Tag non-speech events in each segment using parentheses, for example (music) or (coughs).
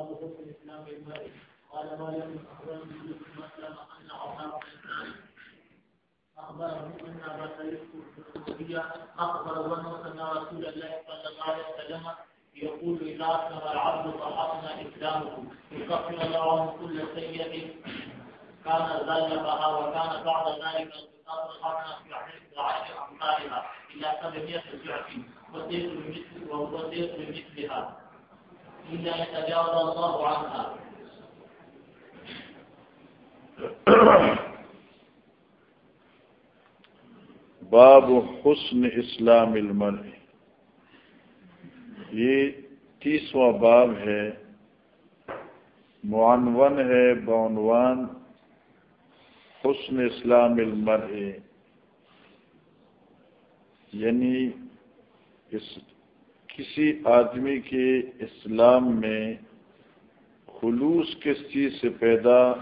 باب حسن الاسلام المرء قال مالك اخبرني يوسف مسلم ان عمر اخبره ان ابا سعيد الخدري اخبر ان رسول الله صلى الله عليه وسلم يقول اذا اسلم العبد فحسن اسلامه يكفر الله عنه كل سيئه كان ذلبها وكان بعد ذلك القصاص الحسنه في عشر امثالها الى سبعمائه ضعف وسير بمثل وهو سير بمثلها إلا يتجاوز الله عنها. باب حسن اسلام المرء. یہ تیسواں باب ہے، معنون ہے، بعنوان حسن اسلام المرء. یعنی اس کسی آدمی کے اسلام میں خلوص کس چیز سے پیدا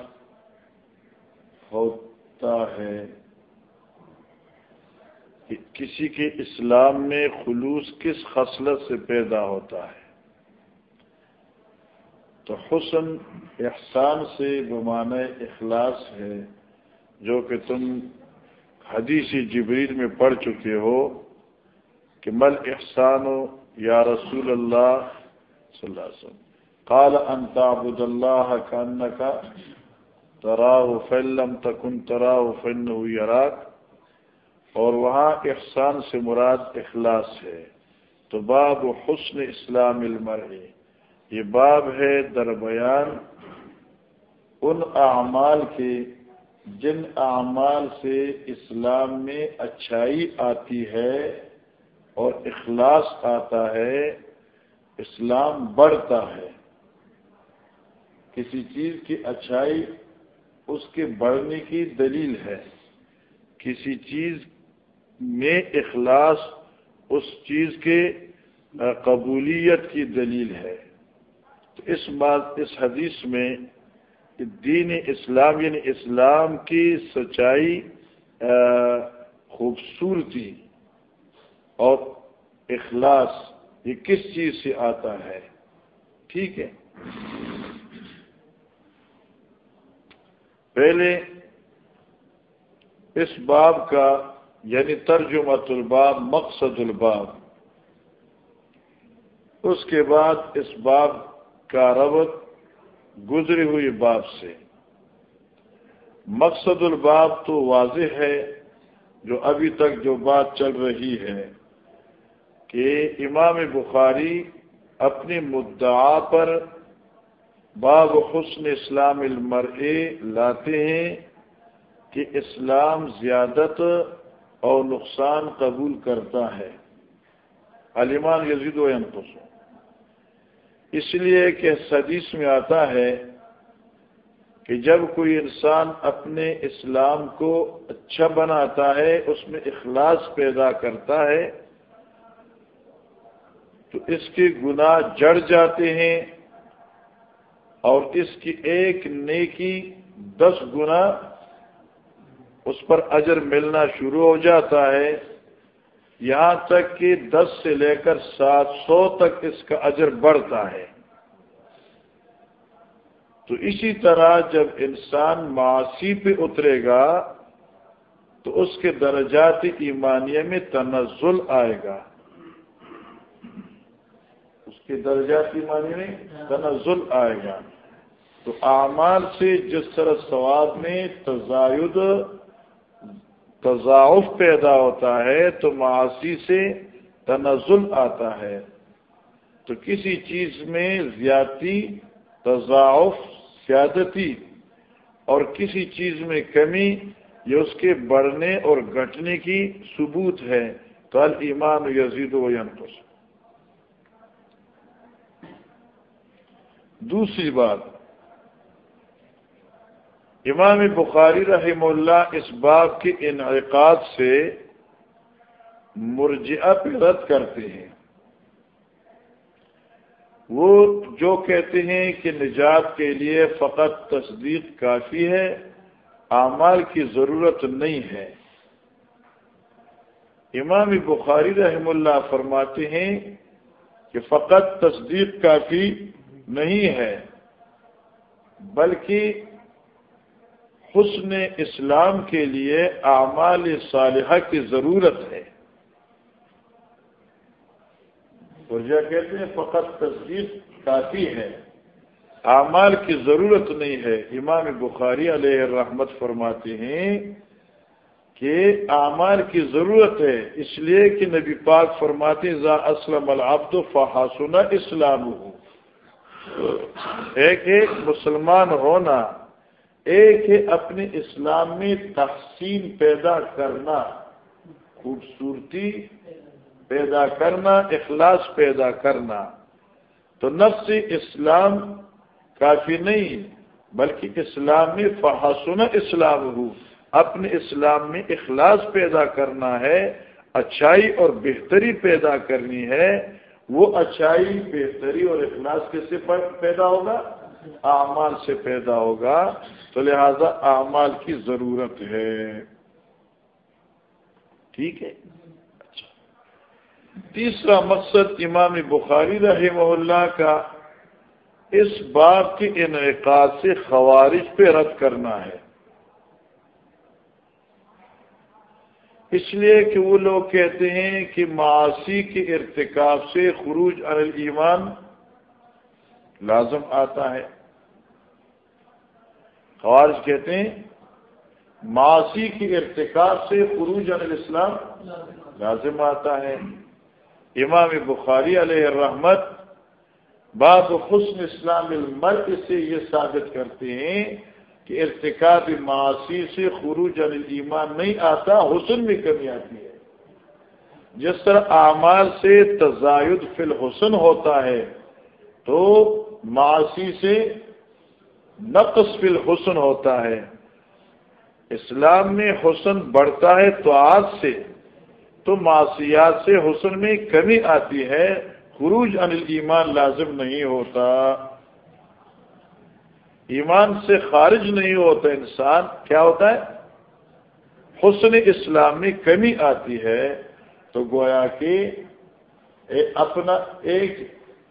ہوتا ہے؟ کسی کے اسلام میں خلوص کس خصلت سے پیدا ہوتا ہے؟ تو حسن احسان سے بمانۂ اخلاص ہے، جو کہ تم حدیثی جبریل میں پڑھ چکے ہو کہ مل احسان و یا رسول اللہ صلی اللہ علیہ وسلم، قال ان تعبد اللہ کا تراہ فلم تکن تراہ فن یراک، اور وہاں احسان سے مراد اخلاص ہے، تو باب حسن اسلام المر یہ باب ہے در بیان ان اعمال کے، جن اعمال سے اسلام میں اچھائی آتی ہے۔ اور اخلاص آتا ہے، اسلام بڑھتا ہے۔ کسی چیز کی اچھائی اس کے بڑھنے کی دلیل ہے۔ کسی چیز میں اخلاص اس چیز کے قبولیت کی دلیل ہے۔ تو اس بات، اس حدیث میں دین اسلام یعنی اسلام کی سچائی خوبصورتی اور اخلاص یہ کس چیز سے آتا ہے؟ ٹھیک ہے۔ پہلے اس باب کا یعنی ترجمت الباب، مقصد الباب۔ اس کے بعد اس باب کا ربط گزری ہوئی باب سے۔ مقصد الباب تو واضح ہے جو ابھی تک جو بات چل رہی ہے۔ کہ امام بخاری اپنی مدعا پر باب حسن اسلام المرء لاتے ہیں کہ اسلام زیادت اور نقصان قبول کرتا ہے۔ علیمان یزید و ینقص۔ اس لیے کہ حدیث میں آتا ہے کہ جب کوئی انسان اپنے اسلام کو اچھا بناتا ہے، اس میں اخلاص پیدا کرتا ہے تو اس کے گناہ جڑ جاتے ہیں اور اس کی ایک نیکی دس گنا اس پر اجر ملنا شروع ہو جاتا ہے۔ یہاں تک کہ دس سے لے کر سات سو تک اس کا اجر بڑھتا ہے۔ تو اسی طرح جب انسان معاشی پہ اترے گا تو اس کے درجات ایمانیہ میں تنزل آئے گا۔ اس کے درجات ایمانی میں تنزل آئے گا۔ تو اعمال سے جس طرح ثواب میں تزاید، تضاعف پیدا ہوتا ہے، تو معاشی سے تنزل آتا ہے۔ تو کسی چیز میں زیادتی، تضاعف، سیادتی اور کسی چیز میں کمی، یہ اس کے بڑھنے اور گھٹنے کی ثبوت ہے۔ تو ایمان یزید و ینقص۔ دوسری بات، امام بخاری رحم اللہ اس باب کے انعقاد سے مرجعہ پہ رد کرتے ہیں۔ وہ جو کہتے ہیں کہ نجات کے لیے فقط تصدیق کافی ہے، اعمال کی ضرورت نہیں ہے۔ امام بخاری رحم اللہ فرماتے ہیں کہ فقط تصدیق کافی نہیں ہے، بلکہ حسن اسلام کے لیے اعمال صالحہ کی ضرورت ہے۔ کہتے ہیں، فقط تصدیق کافی ہے۔ اعمال کی ضرورت نہیں ہے۔ امام بخاری علیہ رحمت فرماتے ہیں کہ اعمال کی ضرورت ہے، اس لیے کہ نبی پاک فرماتے ذا اسلم العبد فحاسن اسلام ہو ایک ایک مسلمان ہونا، ایک ہے اپنے اسلام میں تحسین پیدا کرنا، خوبصورتی پیدا کرنا، اخلاص پیدا کرنا۔ تو نفس اسلام کافی نہیں، بلکہ اسلام میں فحسن اسلام ہو۔ اپنے اسلام میں اخلاص پیدا کرنا ہے، اچھائی اور بہتری پیدا کرنی ہے۔ وہ اچھائی، بہتری اور اخلاص کس سے پیدا ہوگا؟ اعمال سے پیدا ہوگا۔ تو لہذا اعمال کی ضرورت ہے۔ ٹھیک ہے؟ اچھا۔ تیسرا مقصد امام بخاری رحمہ اللہ کا اس بات کے انعقاد سے خوارج پہ رد کرنا ہے۔ اس لیے کہ وہ لوگ کہتے ہیں کہ معاشی کے ارتکاب سے خروج عن ایمان لازم آتا ہے۔ خوارج کہتے ہیں معاشی کے ارتکاب سے خروج عن الاسلام لازم آتا ہے۔ امام بخاری علیہ الرحمت بعض حسن اسلام المرد سے یہ ثابت کرتے ہیں کہ ارتکاب معاشی سے خروج ایمان نہیں آتا، حسن میں کمی آتی ہے۔ جس طرح اعمال سے تزاید فی الحسن ہوتا ہے، تو معاشی سے نقص فی الحسن ہوتا ہے۔ اسلام میں حسن بڑھتا ہے تو آج سے، تو معاشیات سے حسن میں کمی آتی ہے۔ خروج عن ایمان لازم نہیں ہوتا۔ ایمان سے خارج نہیں ہوتا انسان، کیا ہوتا ہے؟ حسن اسلام میں کمی آتی ہے تو گویا کہ اپنا، ایک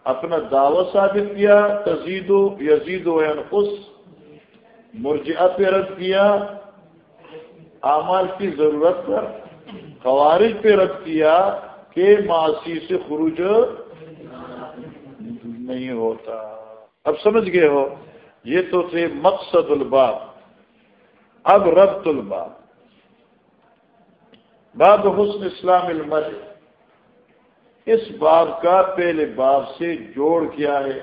اپنا دعوت ثابت کیا، تزید و یزید و انقص، مرجعہ پہ رد کیا، اعمال کی ضرورت پر خوارج پہ رد کیا کہ معاشی سے خروج نہیں ہوتا۔ اب سمجھ گئے ہو؟ یہ تو تھے مقصد الباب، اب ربط الباب۔ باب حسن اسلام المر اس باب کا پہلے باب سے جوڑ کیا ہے،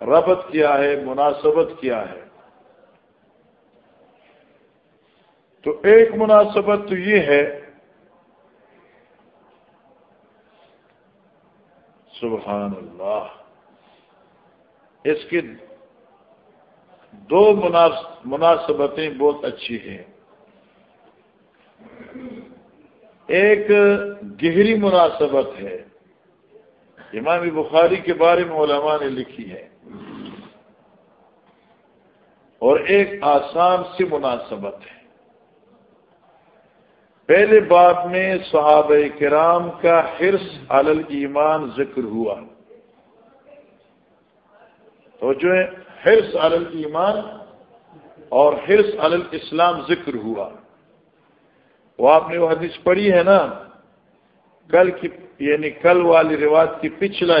ربط کیا ہے، مناسبت کیا ہے۔ تو ایک مناسبت تو یہ ہے، سبحان اللہ، اس کی دو مناسبتیں بہت اچھی ہیں۔ ایک گہری مناسبت ہے۔ امام بخاری کے بارے میں علماء نے لکھی ہے۔ اور ایک آسان سی مناسبت ہے۔ پہلے بات میں صحابہ کرام کا حرص علی ایمان ذکر ہوا۔ تو جو ہے حرص علی ایمان اور حرص علی اسلام ذکر ہوا۔ وہ آپ نے وہ حدیث پڑھی ہے نا، کل کی یعنی کل والی روایت کی پچھلا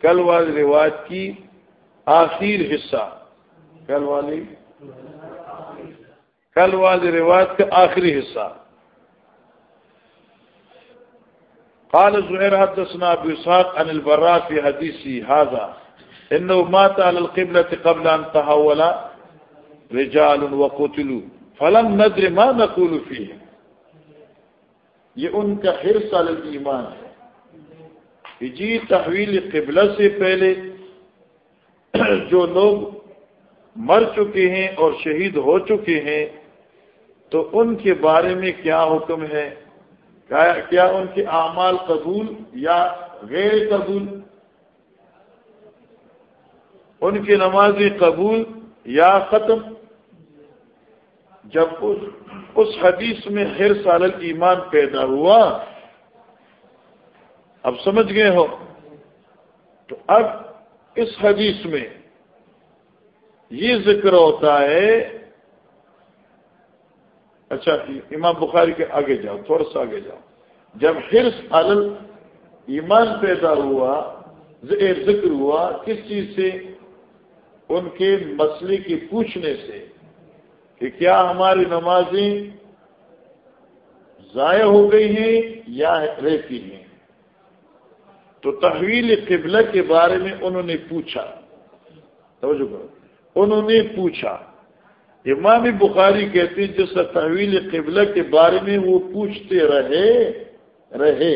کل والی روایت کی آخر حصہ۔ کل والی کل والی روایت کا آخری حصہ۔ قال زهير حدثنا ابو اسحاق عن البراء في حديثي هذا انه مات على القبلة قبل ان تحول رجال وقتلوا. فلم ندر ما نقول فيه. یہ ان کا حرص علی ایمان ہے جی تحویل قبلہ سے پہلے جو لوگ مر چکے ہیں اور شہید ہو چکے ہیں، تو ان کے بارے میں کیا حکم ہے؟ کیا ان کے اعمال قبول یا غیر قبول؟ ان کی نمازی قبول یا ختم؟ جب اس اس حدیث میں ہر سال ایمان پیدا ہوا، اب سمجھ گئے ہو؟ تو اب اس حدیث میں یہ ذکر ہوتا ہے اچھا امام بخاری کے آگے جاؤ، تھوڑا سا آگے جاؤ۔ جب حرص علل ایمان پیدا ہوا ذکر ہوا، کس چیز سے؟ ان کے مسئلے کی پوچھنے سے کہ کیا ہماری نمازیں ضائع ہو گئی ہیں یا رہتی ہیں؟ تو تحویل قبلہ کے بارے میں انہوں نے پوچھا، توجہ کرو، انہوں نے پوچھا، امام بخاری کہتے جس تحویل قبلہ کے بارے میں وہ پوچھتے رہے رہے،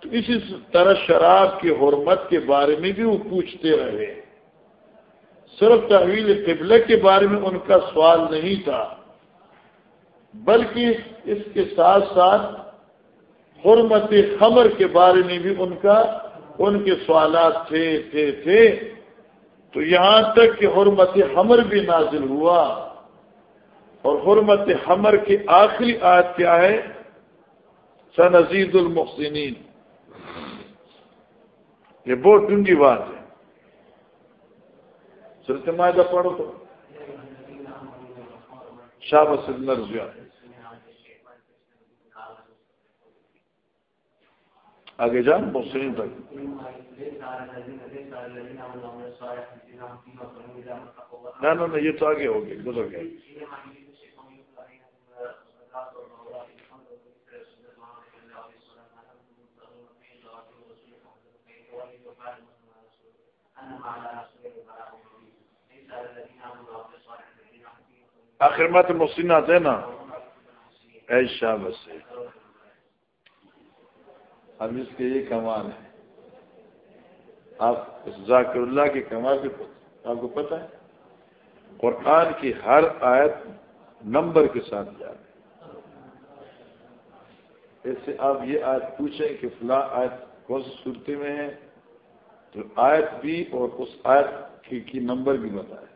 تو اسی طرح شراب کی حرمت کے بارے میں بھی وہ پوچھتے رہے۔ صرف تحویل قبلہ کے بارے میں ان کا سوال نہیں تھا، بلکہ اس کے ساتھ ساتھ حرمت خمر کے بارے میں بھی ان کا، ان کے سوالات تھے تھے تھے۔ تو یہاں تک کہ حرمت حمر بھی نازل ہوا۔ اور حرمت حمر کی آخری آیت کیا ہے؟ سن عزیز المحسنین۔ یہ بہت ڈونگی بات ہے۔ سرت معاہدہ پڑھو تو۔ شاہ مسد نرزیا آگے جان، محسنین تک نہ نہ یہ تو آگے ہوگی، گزر گئے آخر میں تو محسنات ہے نا۔ ایشا بس اب اس کے یہ کمال ہے آپ ذاکر اللہ کی کمال بھی آپ کو پتہ ہے؟ قرآن کی ہر آیت نمبر کے ساتھ جا رہے ایسے آپ یہ آیت پوچھیں کہ فلاں آیت کون سی صورتی میں ہے؟ تو آیت بھی اور اس آیت کی کی نمبر بھی بتائے۔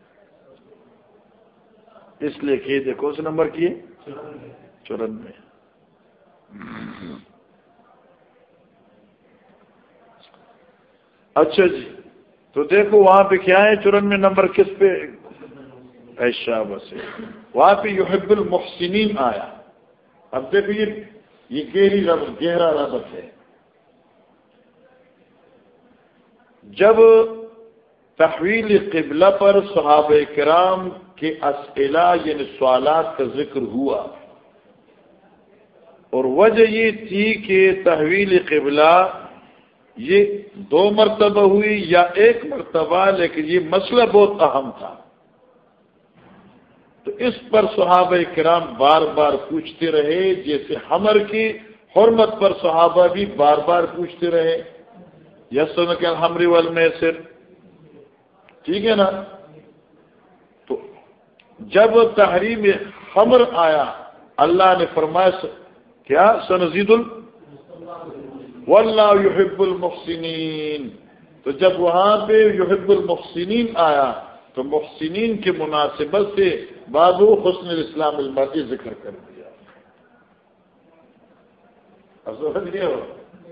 اس لیے کہ دیکھو سے نمبر کیے چورانوے۔ اچھا جی تو دیکھو وہاں پہ کیا ہے، چورانوے نمبر کس پہ؟ ایشا بس وہاں پہ یحب المحسنین آیا۔ اب دیکھو یہ گہری ربط گہرا ربط ہے۔ جب تحویل قبلہ پر صحابہ کرام کے اسئلہ یعنی سوالات کا ذکر ہوا۔ اور وجہ یہ تھی کہ تحویل قبلہ یہ دو مرتبہ ہوئی یا ایک مرتبہ، لیکن یہ مسئلہ بہت اہم تھا۔ تو اس پر صحابہ کرام بار بار پوچھتے رہے، جیسے ہمر کی حرمت پر صحابہ بھی بار بار پوچھتے رہے۔ یسن کے ہمری ول میں صرف ٹھیک ہے نا؟ تو جب تحریم خمر آیا، اللہ نے فرمایا، کیا؟ سنزید ال واللہ یحب المحسنین۔ تو جب وہاں پہ یحب المحسنین آیا، تو محسنین کے مناسبت سے بابو حسن الاسلام المرضی ذکر کر دیا۔ اب سمجھ گئے ہو؟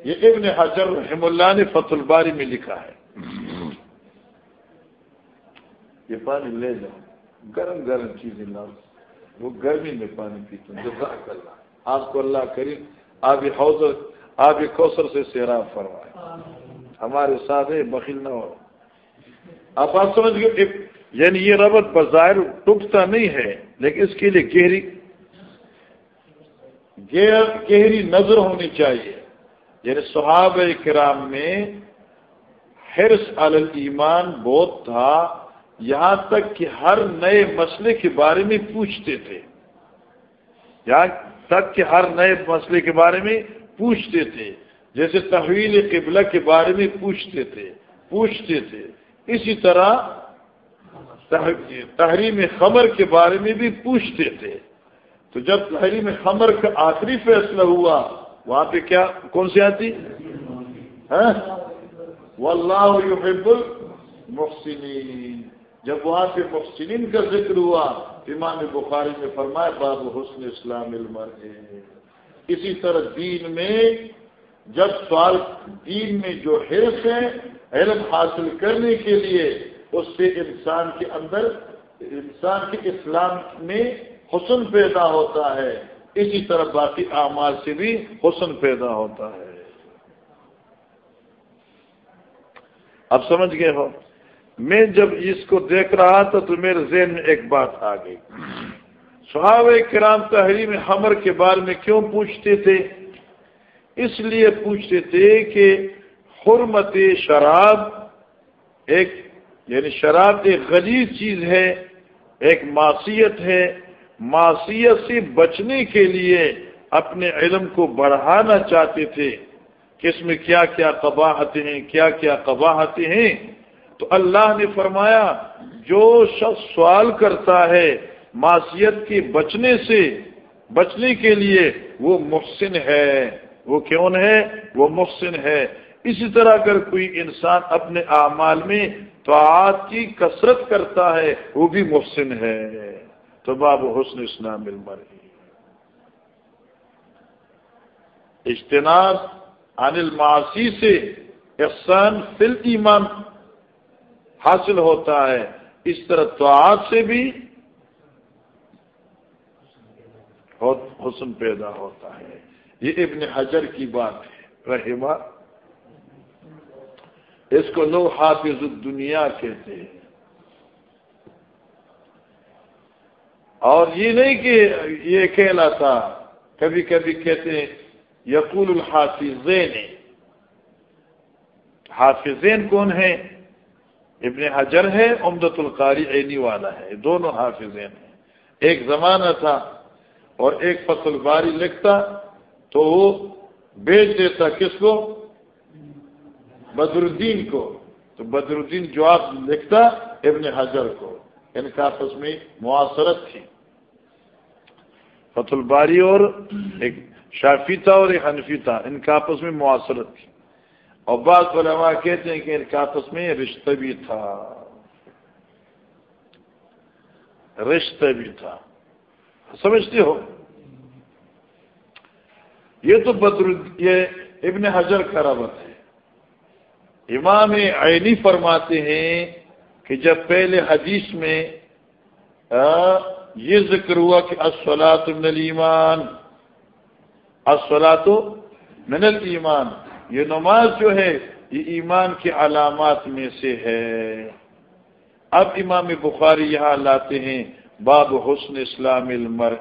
یہ ابن حجر رحم اللہ نے فتح الباری میں لکھا ہے۔ یہ پانی لے جاؤ۔ گرم گرم چیزیں لاؤ۔ وہ گرمی میں پانی پیتے ہیں۔ جزاک اللہ۔ آپ کو اللہ کریم آپ یہ حوض آپ یہ کوثر سے سیراب فرمائے۔ ہمارے ساتھ بخیل نہ ہو۔ آپ بات سمجھ گئے؟ یعنی یہ ربط بظاہر ٹوٹتا نہیں ہے لیکن اس کے لیے گہری گہری نظر ہونی چاہیے۔ یعنی صحابہ کرام میں حرص علی ایمان بہت تھا۔ یہاں تک کہ ہر نئے مسئلے کے بارے میں پوچھتے تھے۔ یہاں تک کہ ہر نئے مسئلے کے بارے میں پوچھتے تھے۔ جیسے تحویل قبلہ کے بارے میں پوچھتے تھے پوچھتے تھے۔ اسی طرح تحریم خمر کے بارے میں بھی پوچھتے تھے۔ تو جب تحریم خمر کا آخری فیصلہ ہوا، وہاں پہ کیا، کون سی آتی؟ ہاں؟ واللہ يحب المحسنین۔ جب وہاں پہ محسنین کا ذکر ہوا، امام بخاری میں فرمایا، باب حسن اسلام علم اسی طرح دین میں جب سوال، دین میں جو حرص ہے، علم حاصل کرنے کے لیے، اس سے انسان کے اندر، انسان کے اسلام میں حسن پیدا ہوتا ہے۔ اسی طرح باقی اعمال سے بھی حسن پیدا ہوتا ہے۔ اب سمجھ گئے ہو؟ میں جب اس کو دیکھ رہا تھا تو میرے ذہن میں ایک بات آ گئی۔ صحابہ کرام تحریم حمر کے بارے میں کیوں پوچھتے تھے؟ اس لیے پوچھتے تھے کہ حرمت شراب ایک یعنی شراب ایک غلیظ چیز ہے، ایک معصیت ہے۔ معصیت سے بچنے کے لیے اپنے علم کو بڑھانا چاہتے تھے کہ اس میں کیا کیا قباہتیں ہیں، کیا کیا قباہتیں ہیں۔ تو اللہ نے فرمایا، جو شخص سوال کرتا ہے معصیت کے بچنے سے، بچنے کے لیے وہ محسن ہے۔ وہ کیوں ہے؟ وہ محسن ہے۔ اسی طرح اگر کوئی انسان اپنے اعمال میں توعات کی کثرت کرتا ہے، وہ بھی محسن ہے۔ تو باب حسن اسلام المر اجتناب عن المعاصی سے احسان فل ایمان حاصل ہوتا ہے۔ اس طرح توعات سے بھی حسن پیدا ہوتا ہے۔ یہ ابن حجر کی بات ہے۔ رحمہ اس کو لوگ حافظ الدنیا کہتے ہیں۔ اور یہ نہیں کہ یہ کہلا تھا، کبھی کبھی کہتے ہیں، یقول الحافظین۔ حافظین کون ہیں؟ ابن حجر ہے امدت القاری عینی والا ہے، دونوں حافظین ہیں۔ ایک زمانہ تھا اور ایک فصل باری لکھتا تو وہ بیچ دیتا کس کو؟ بدر الدین کو۔ تو بدر الدین جواب لکھتا ابن حجر کو ان کا آپس میں معاصرت تھی۔ فتح الباری اور ایک شافی تھا اور ایک حنفی تھا، ان کا آپس میں معاصرت تھی۔ اور بعض علماء کہتے ہیں کہ ان کا آپس میں رشتہ بھی تھا۔ رشتہ بھی تھا۔ سمجھتے ہو؟ یہ تو بدر یہ ابن حجر کا ربط ہے۔ امام عینی فرماتے ہیں کہ جب پہلے حدیث میں یہ ذکر ہوا کہ اسلات من المان اسلات من المان یہ نماز جو ہے، یہ ایمان کی علامات میں سے ہے۔ اب امام بخاری یہاں لاتے ہیں، باب حسن اسلام المر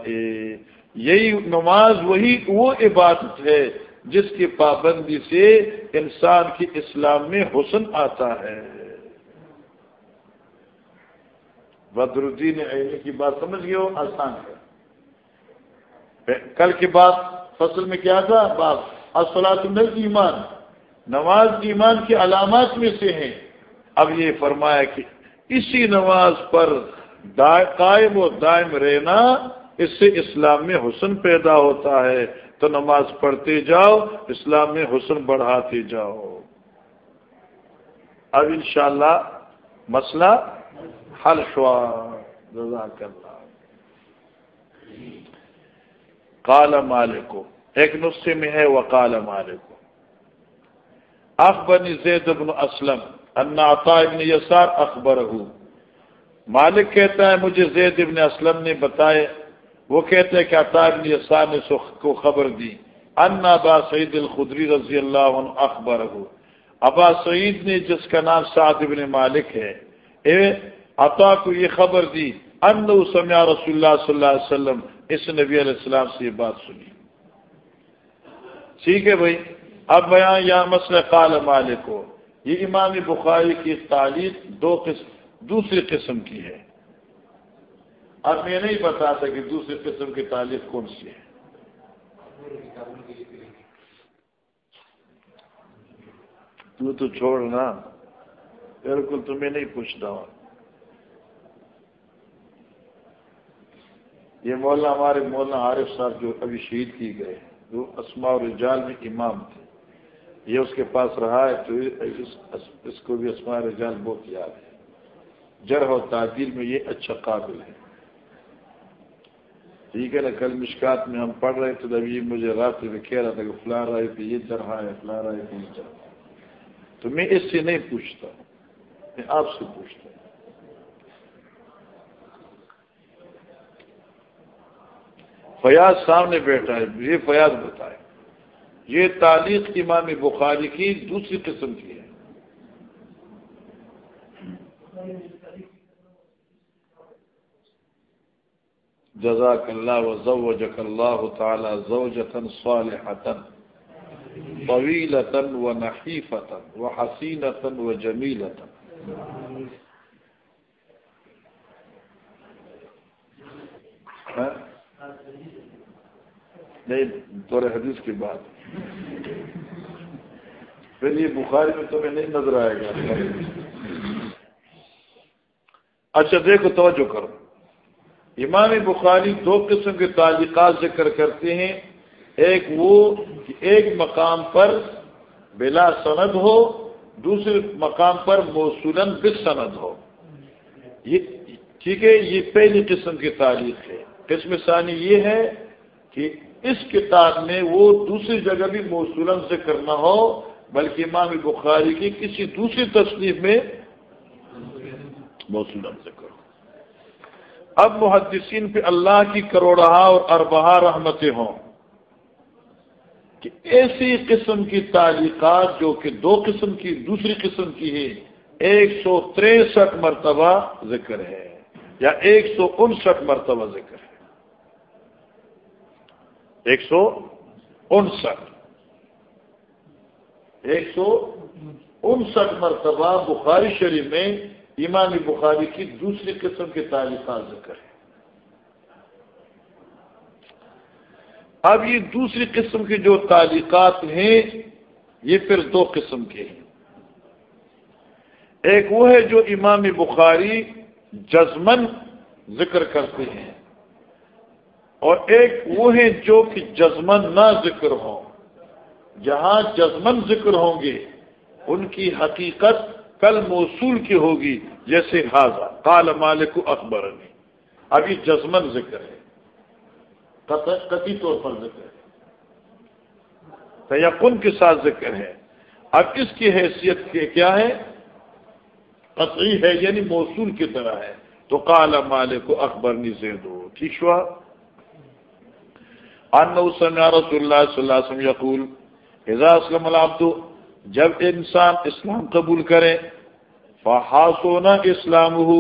یہی نماز، وہی وہ عبادت ہے جس کی پابندی سے انسان کی اسلام میں حسن آتا ہے۔ بدر الدین عینی کی بات سمجھ گئے ہو؟ آسان ہے۔ کل کی بات فصل میں کیا تھا؟ بات اصلاۃ ایمان نماز ایمان کی علامات میں سے ہیں۔ اب یہ فرمایا کہ اسی نماز پر قائم و دائم رہنا اس سے اسلام میں حسن پیدا ہوتا ہے۔ تو نماز پڑھتے جاؤ، اسلام میں حسن بڑھاتے جاؤ۔ اب انشاءاللہ مسئلہ حل شوا۔ جزاک اللہ۔ کال مالکو۔ ایک نسخے میں ہے وکال مالک. اخبر زید ابن اسلم، ان عطا ابن یسار اخبر مالک کہتا ہے، مجھے زید ابن اسلم نے بتائے وہ کہتے ہیں کہ عطا ابن یسار نے کو خبر دی. ان ابا سعید الخدری رضی اللہ عنہ اخبر ابا سعید نے، جس کا نام سعد ابن مالک ہے، اے عطا کو یہ خبر دی ان سمیا رسول اللہ صلی اللہ علیہ وسلم، اس نبی علیہ السلام سے یہ بات سنی. ٹھیک ہے بھائی؟ اب بیان یا مسئلہ قال مالک ہو۔ یہ امام بخاری کی تعلیم دو قسم، دوسری قسم کی ہے۔ اب میں نہیں بتاتا کہ دوسری قسم کی تعلیم کون سی ہے۔ تو تو چھوڑنا بالکل تمہیں نہیں پوچھتا ہوں۔ یہ مولانا ہمارے مولانا عارف صاحب جو ابھی شہید کی گئے۔ جو اسماء رجال میں امام تھے۔ یہ اس کے پاس رہا ہے تو اس کو بھی اسماء رجال بہت یاد ہے۔ جرح و تعدیل میں یہ اچھا قابل ہے۔ ٹھیک ہے نا، کل مشکات میں ہم پڑھ رہے تھے ابھی مجھے رات میں کہہ رہا تھا کہ فلاں رائے پہ یہ جرحا ہے، فلاں رائے پہ یہ جرحا تو میں اس سے نہیں پوچھتا، میں آپ سے پوچھتا ہوں۔ فیاض سامنے بیٹھا ہے یہ فیاض بتائے۔ یہ تعلیق امام بخاری کی دوسری قسم کی ہے۔ جزاک اللہ و اللہ تعالی زوجتا صالحتا، طویلتا و نحیفتا، و و جمیلتا۔ ہاں؟ نہیں، دور حدیث کی بات۔ پھر یہ بخاری میں تمہیں نہیں نظر آئے گا۔ اچھا دیکھو، توجہ کرو۔ امام بخاری دو قسم کے تعلیقات ذکر کرتے ہیں۔ ایک وہ کہ ایک مقام پر بلا سند ہو، دوسرے مقام پر موصول بس سند ہو۔ یہ ٹھیک ہے، یہ پہلی قسم کی تعلیق ہے۔ قسم ثانی یہ ہے کہ اس کتاب میں وہ دوسری جگہ بھی موصول ذکر نہ ہو، بلکہ امام بخاری کی کسی دوسری تصنیف میں موصول ذکر ہو۔ اب محدثین پہ اللہ کی کروڑہ اور اربہ رحمتیں ہوں کہ ایسی قسم کی تعلیقات جو کہ دو قسم کی، دوسری قسم کی ہے ایک سو تریسٹھ مرتبہ ذکر ہے یا ایک سو انسٹھ مرتبہ ذکر ہے۔ ایک سو انسٹھ ایک سو انسٹھ مرتبہ بخاری شریف میں امام بخاری کی دوسری قسم کے تعلیقات ذکر ہے۔ اب یہ دوسری قسم کی جو تعلیقات ہیں، یہ پھر دو قسم کے ہیں۔ ایک وہ ہے جو امام بخاری جزمن ذکر کرتے ہیں۔ اور ایک وہ ہے جو کہ جزمن نہ ذکر ہوں، جہاں جزمن ذکر ہوں گے، ان کی حقیقت کل موصول کی ہوگی، جیسے حاضہ کال مالک اکبر نے ابھی جزمن ذکر ہے۔ قطعی طور پر ذکر ہے۔ تیقن کے ساتھ ذکر ہے۔ اب اس کی حیثیت کے کیا ہے؟ قطعی ہے یعنی موصول کی طرح ہے۔ تو کال مالک اکبر نی زید۔ ہو ٹھیک ہوا ان رسول اللہ صلی اللہ علیہ وسلم یقول اسلم العبد، جب انسان اسلام قبول کرے فحاسونا اسلام ہو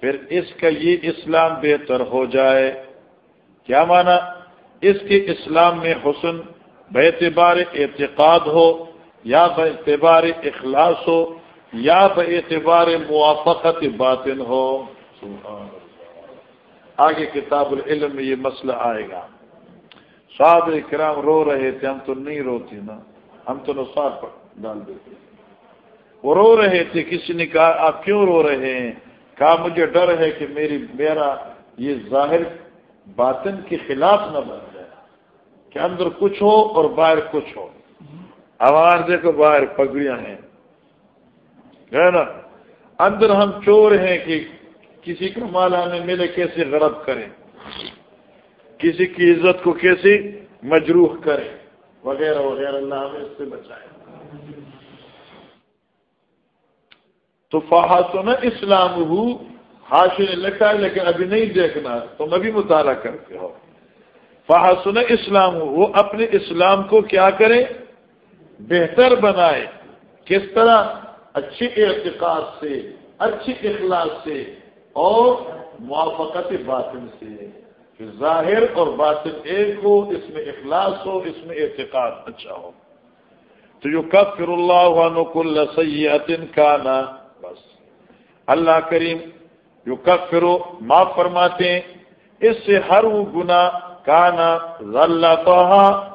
پھر اس کا یہ اسلام بہتر ہو جائے۔ کیا مانا؟ اس کے اسلام میں حسن بے اعتبار اعتقاد ہو، یا بے اعتبار اخلاص ہو، یا بے اعتبار موافقت باطن ہو۔ آگے کتاب العلم میں یہ مسئلہ آئے گا۔ صاحب کرام رو رہے تھے، ہم تو نہیں روتی نا۔ ہم تو نصاب پر ڈال دیتے۔ وہ رو رہے تھے، کسی نے کہا، آپ کیوں رو رہے ہیں؟ کہا، مجھے ڈر ہے کہ میری، میرا یہ ظاہر باطن کے خلاف نہ بن جائے۔ کہ اندر کچھ ہو اور باہر کچھ ہو۔ آواز دیکھو، باہر پگڑیاں ہیں۔ ہے نا؟ اندر ہم چور ہیں کہ کسی کا مال ہمیں ملے، کیسے غرب کریں؟ کسی کی عزت کو کیسے مجروح کریں وغیرہ وغیرہ، اللہ ہمیں اس سے بچائے۔ تو فہاسن اسلام ہو حاشی نے لکھا ہے، لیکن ابھی نہیں دیکھنا، تم ابھی مطالعہ کرتے ہو۔ فہاسن اسلام ہو وہ اپنے اسلام کو کیا کرے؟ بہتر بنائے۔ کس طرح؟ اچھی اعتقاد سے، اچھی اخلاق سے اور موافقت باطن سے۔ کہ ظاہر اور باطن ایک ہو، اس میں اخلاص ہو، اس میں اعتقاد اچھا ہو۔ تو جو کب فر اللہ عنہ کل سید کا نا بس۔ اللہ کریم جو کب فرو معاف فرماتے ہیں۔ اس سے ہر وہ گنا کانا ذلفا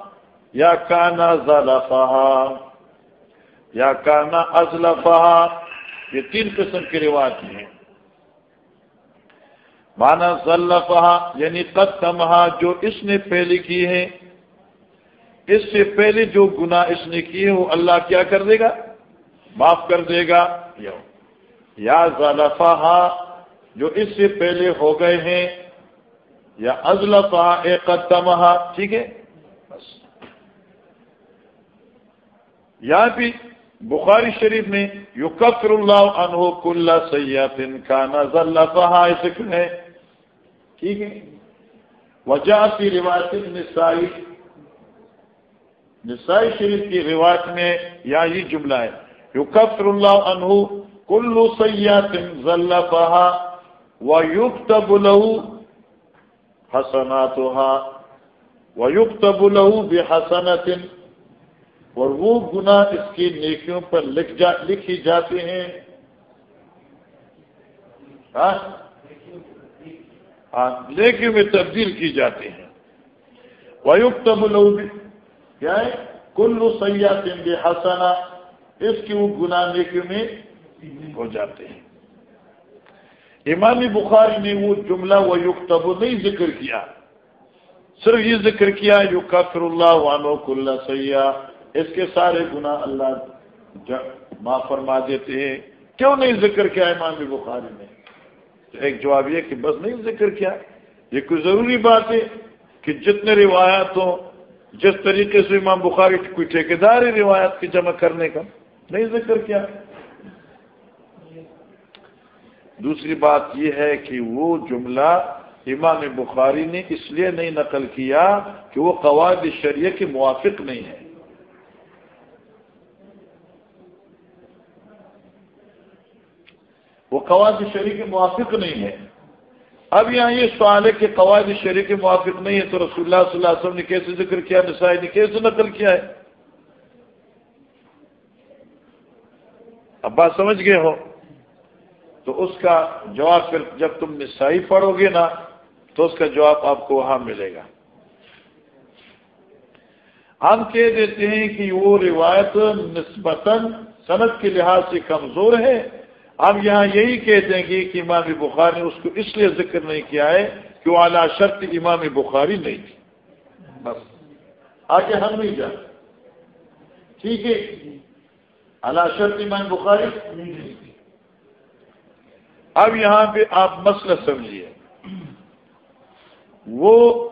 یا کانا ذلفا یا کانا ازلفا یہ تین قسم کے رواج ہیں۔ مانا ذلفا یعنی قدمہ جو اس نے پہلے کی ہے۔ اس سے پہلے جو گنا اس نے کیے وہ اللہ کیا کر دے گا؟ معاف کر دے گا۔ یا ذلفا جو اس سے پہلے ہو گئے ہیں۔ یا ازلفا اے قدمہ ٹھیک ہے؟ بس۔ یا بھی بخاری شریف میں یو کفر اللہ عنہ کل سیاح کا نظر ذکر ہے؟ ٹھیک ہے۔ وجہ کی روایت نسائی نسائی شریف کی روایت میں یا یہ جملہ ہے۔ یو کفر اللہ عنہ کلو سیات سیاح ذلفہ و یوکتب لہو حسنات و یوکتب لہو بے حسنت اور وہ گناہ اس کی نیکیوں پر لکھ جا لکھی جاتے ہیں۔ ہاں؟ ہاں، میں تبدیل کی جاتے ہیں۔ ویوکتب لہو کیا یعنی ہے کلو سیاح بے حسنا اس کی وہ گناہ نیکیوں میں ہو جاتے ہیں۔ امام بخاری نے وہ جملہ و یکتب نہیں ذکر کیا۔ صرف یہ ذکر کیا یو کافر اللہ وانو کل سیاح اس کے سارے گناہ اللہ معاف فرما دیتے ہیں۔ کیوں نہیں ذکر کیا امام بخاری نے؟ تو ایک جواب یہ کہ بس نہیں ذکر کیا۔ یہ کوئی ضروری بات ہے کہ جتنے روایات ہوں، جس طریقے سے امام بخاری کوئی ٹھیکیدار ہے روایات کی جمع کرنے کا نہیں ذکر کیا۔ دوسری بات یہ ہے کہ وہ جملہ امام بخاری نے اس لیے نہیں نقل کیا کہ وہ قواعد شریعہ کے موافق نہیں ہے۔ وہ قواعد شریع کے موافق نہیں ہے اب یہاں یہ سوال ہے کہ قواعد شریع کے موافق نہیں ہے تو رسول اللہ صلی اللہ علیہ وسلم نے کیسے ذکر کیا، نسائی نے کیسے نقل کیا ہے؟ اب بات سمجھ گئے ہو۔ تو اس کا جواب پھر جب تم نسائی پڑھو گے نا، تو اس کا جواب آپ کو وہاں ملے گا۔ ہم کہہ دیتے ہیں کہ وہ روایت نسبتاً صنعت کے لحاظ سے کمزور ہے۔ ہم یہاں یہی کہتے ہیں کہ امام بخاری نے اس کو اس لیے ذکر نہیں کیا ہے کہ وہ اعلیٰ شرط امام بخاری نہیں تھی۔ بس۔ آگے ہم نہیں جاتے ٹھیک ہے۔ اعلیٰ شرط امام بخاری اب یہاں پہ آپ مسئلہ سمجھیے۔ وہ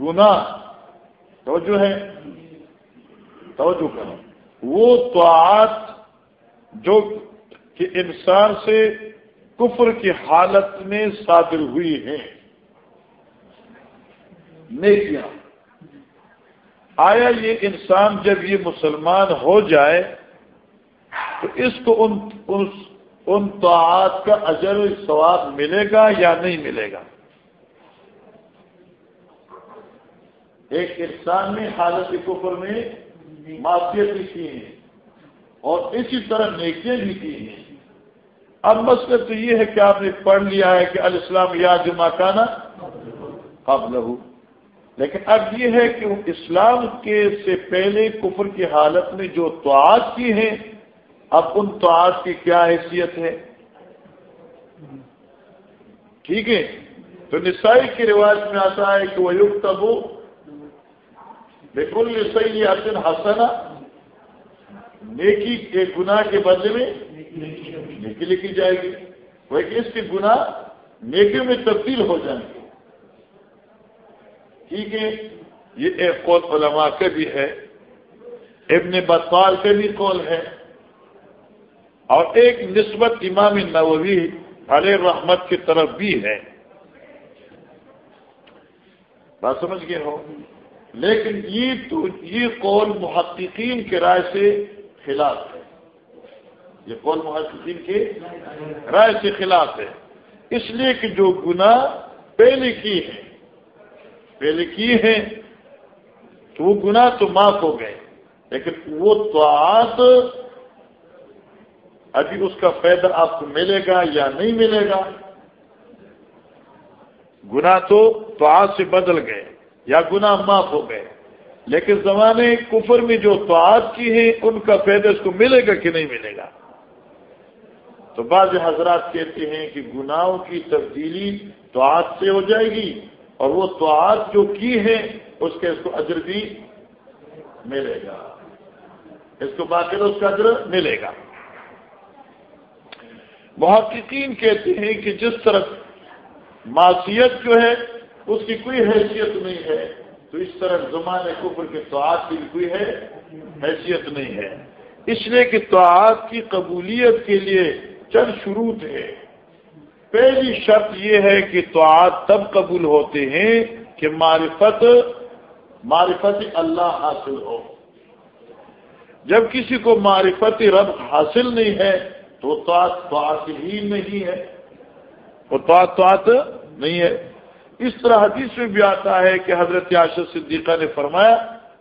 گناہ، توجہ ہے۔ توجہ کرو۔ وہ توعات جو کہ انسان سے کفر کی حالت میں صادر ہوئی ہیں۔ نیکیاں۔ آیا یہ انسان جب یہ مسلمان ہو جائے تو اس کو ان ان طاعات کا اجر ثواب ملے گا یا نہیں ملے گا؟ ایک انسان میں حالت کفر میں معافیت بھی کی ہیں اور اسی طرح نیکیاں بھی کی ہیں۔ اب مسئلہ تو یہ ہے کہ آپ نے پڑھ لیا ہے کہ الاسلام یا جمع کانا قبل لیکن اب یہ ہے کہ اسلام کے سے پہلے کفر کی حالت میں جو توعات کی ہیں، اب ان توعات کی کیا حیثیت ہے؟ ٹھیک ہے؟ تو نسائی کے رواج میں آتا ہے کہ وہ یوگ تب بالکل نسائی حسن حسنا نیکی کے گناہ کے بدلے میں نیکی لکھی جائے گی. وہ اس کے گناہ نیکی میں تبدیل ہو جائیں گے۔ ٹھیک ہے یہ ایک قول علماء کا بھی ہے ابن بطال کا بھی قول ہے۔ اور ایک نسبت امام نووی علیہ رحمت کی طرف بھی ہے۔ بات سمجھ گئے ہو؟ لیکن یہ تو یہ قول محققین کے رائے سے خلاف ہے۔ یہ قول محققین کے رائے سے خلاف ہے۔ اس لیے کہ جو گناہ پہلے کی ہے پہلے کی ہے تو وہ گناہ تو معاف ہو گئے۔ لیکن وہ توعات ابھی اس کا فائدہ آپ کو ملے گا یا نہیں ملے گا؟ گناہ تو توعات سے بدل گئے یا گناہ معاف ہو گئے۔ لیکن زمانے کفر میں جو توعات کی ہیں ان کا فائدہ اس کو ملے گا کہ نہیں ملے گا؟ تو بعض حضرات کہتے ہیں کہ گناہوں کی تبدیلی توعات سے ہو جائے گی اور وہ توعات جو کی ہے، اس کے اس کو اجر بھی ملے گا۔ اس کو باقی اس کا اجر ملے گا۔ محققین کہتے ہیں کہ جس طرح معاشیت جو ہے، اس کی کوئی حیثیت نہیں ہے۔ تو اس طرح زمانے کفر کے توعات کی کوئی ہے؟ حیثیت نہیں ہے۔ اس لیے کہ توعات کی قبولیت کے لیے چند شروع ہے پہلی شرط یہ ہے کہ توعات تب قبول ہوتے ہیں کہ معرفت معرفت اللہ حاصل ہو۔ جب کسی کو معرفت رب حاصل نہیں ہے تو توعات ہی نہیں ہے۔ وہ توعات نہیں ہے۔ اس طرح حدیث میں بھی آتا ہے کہ حضرت عاشر صدیقہ نے فرمایا،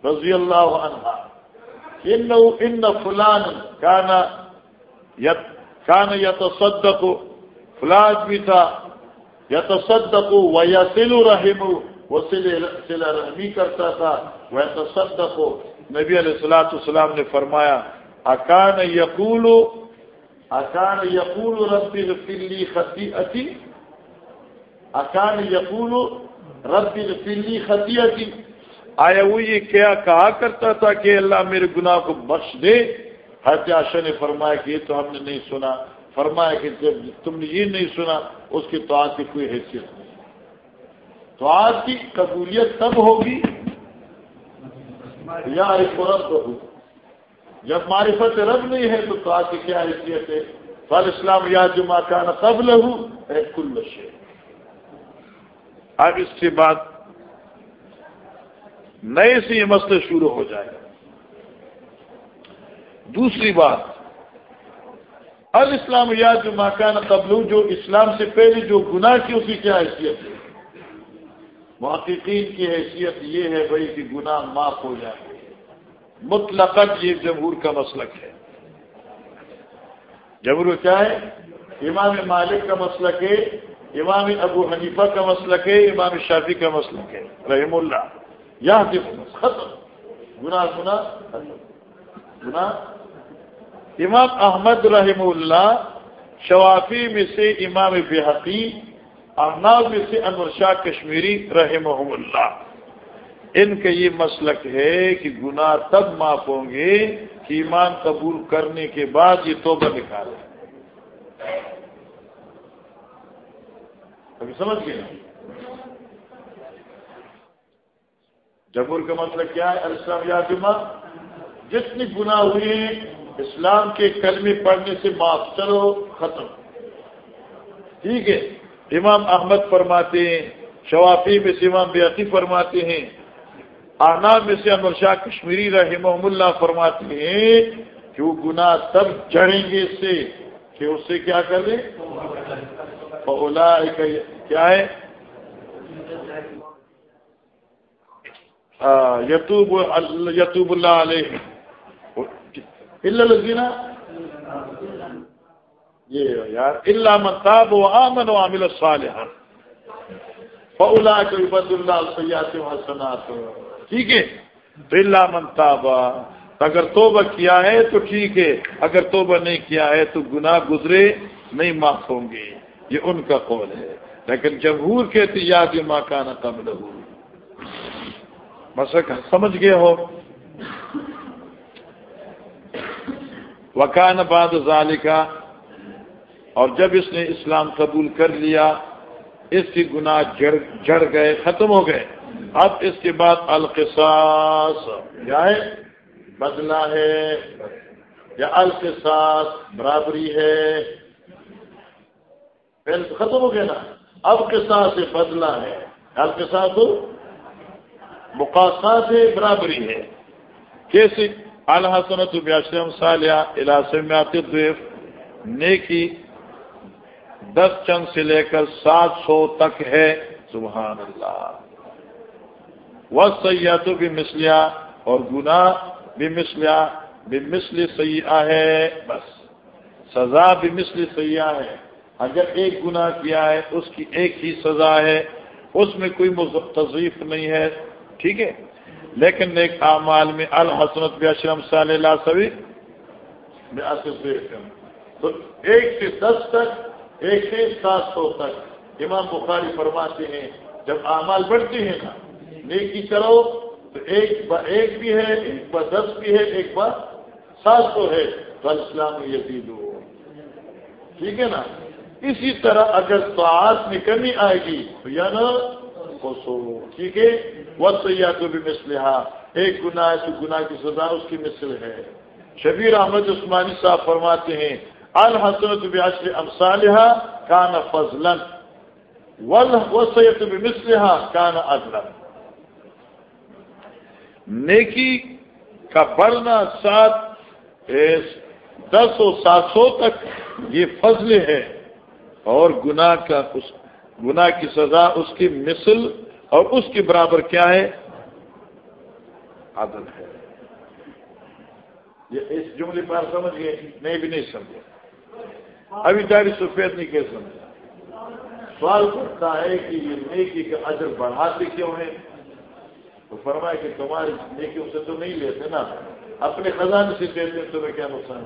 رضی اللہ عنہ ان فلان کانا کان یا تو فلان بھی تھا یا تو و یا سلو رحم وہ سلا رحمی کرتا تھا وہ تو نبی علیہ السلاۃ السلام نے فرمایا، اکان یقول اکان یقول ربی رفیلی خطی اتی اکان یقول ربی رفیلی خطی اتی آیا وہ یہ کیا کہا کرتا تھا کہ اللہ میرے گناہ کو بخش دے؟ حضرت آشا نے فرمایا کہ یہ تو ہم نے نہیں سنا۔ فرمایا کہ جب تم نے یہ نہیں سنا، اس کی تو کی کوئی حیثیت نہیں۔ تو آج کی قبولیت تب ہوگی یا ایک رب ہو۔ جب معرفت رب نہیں ہے تو آج کی کیا حیثیت ہے؟ فل اسلام یا جمع کا نا قبل ہوں کل اب اس کے بعد نئے سے یہ مسئلہ شروع ہو جائے دوسری بات، الاسلام یا جو مکان قبل جو اسلام سے پہلے جو گناہ کی اس کی کیا حیثیت ہے؟ محققین کی حیثیت یہ ہے بھائی کہ گناہ معاف ہو جائے۔ مطلق یہ جمہور کا مسلک ہے۔ جمہور کیا ہے؟ امام مالک کا مسلک ہے۔ امام ابو حنیفہ کا مسلک ہے، امام شافی کا مسلک ہے، رحم اللہ۔ ختم۔ گنا گنا گنا امام احمد رحم اللہ شوافی میں سے امام بحقی احناب میں سے انور شاہ کشمیری رحم اللہ۔ ان کا یہ مسلک ہے کہ گناہ تب معاف ہوں گے کہ ایمان قبول کرنے کے بعد یہ توبہ نکالے ابھی سمجھ گئے جبر کا مطلب کیا ہے؟ السلام یا جمعہ جتنی گناہ ہوئی ہیں اسلام کے کلمے پڑھنے سے معاف چلو ختم۔ ٹھیک ہے؟ امام احمد فرماتے ہیں، شوافی میں سے امام بیعقی فرماتے ہیں آنا میں سے انور شاہ کشمیری رحمہ اللہ فرماتے ہیں کہ وہ گناہ تب جڑیں گے اس سے کہ اس سے کیا کر اولا کیا ہے؟ یتوب یتوب اللہ علیہ۔ یہ یار۔ اللہ منتاب و آمن و عامل صالح فولا کوئی بد اللہ سیات حسنات ٹھیک ہے؟ تو اللہ منتاب اگر توبہ کیا ہے تو ٹھیک ہے۔ اگر توبہ نہیں کیا ہے تو گناہ گزرے نہیں، معاف ہوں گے۔ یہ ان کا قول ہے۔ لیکن جمہور کہتے یاد ماں کا نہ قبل ہو مسک سمجھ گئے ہو. وکان بعد ذالکا اور جب اس نے اسلام قبول کر لیا، اس کی گناہ جڑ جڑ گئے، ختم ہو گئے. اب اس کے بعد القصاص. کیا ہے؟ بدلہ ہے، یا القصاص برابری ہے؟ پہلے ختم ہو گیا نا؟ اب قصاص بدلہ ہے۔ القصاص مقاصد سے برابری ہے۔ کیسے الحسنت بیاشرم سالیہ الاسمیات الدیف نیکی دس چند سے لے کر سات سو تک ہے۔ سبحان اللہ۔ وہ سیاحت بھی مسلیا اور گناہ بھی مسلیا بھی مسل سیاح ہے۔ بس۔ سزا بھی مسل سیاح ہے۔ اگر ایک گناہ کیا ہے، اس کی ایک ہی سزا ہے، اس میں کوئی تضیف نہیں ہے، ٹھیک ہے؟ لیکن نیک اعمال میں الحسنت بھی اشرم صلی اللہ سبھی تو ایک سے دس تک، ایک سے سات سو تک۔ امام بخاری فرماتے ہیں، جب اعمال بڑھتے ہیں نا، نیکی کرو تو ایک بار ایک بھی ہے، ایک بار دس بھی ہے، ایک بار سات سو ہے۔ تو السلام یزید ہو ٹھیک ہے نا؟ اسی طرح اگر سات میں کمی آئے گی، تو یا نا ٹھیک ہے؟ وقت یا تو بھی مسلحا ایک گناہ ہے تو گناہ کی سزا اس کی مثل ہے۔ شبیر احمد عثمانی صاحب فرماتے ہیں الحسنت بیاشر امسالحہ کان فضلن وسیت بمثلہا کان عدلن نیکی کا بڑھنا سات دس و سات سو تک یہ فضل ہے۔ اور گناہ کا اس گناہ کی سزا اس کی مثل اور اس کے برابر کیا ہے؟ عدل ہے۔ یہ اس جملے پر سمجھ گئے نہیں بھی نہیں سمجھے ابھی داری سفید نہیں کہ سمجھا۔ سوال کرتا ہے کہ یہ نیکی کا اجر بڑھاتے کیوں ہیں؟ تو فرمائے کہ تمہاری نیکیوں سے تو نہیں لیتے نا۔ اپنے خزانے سے دیتے تمہیں کیا نقصان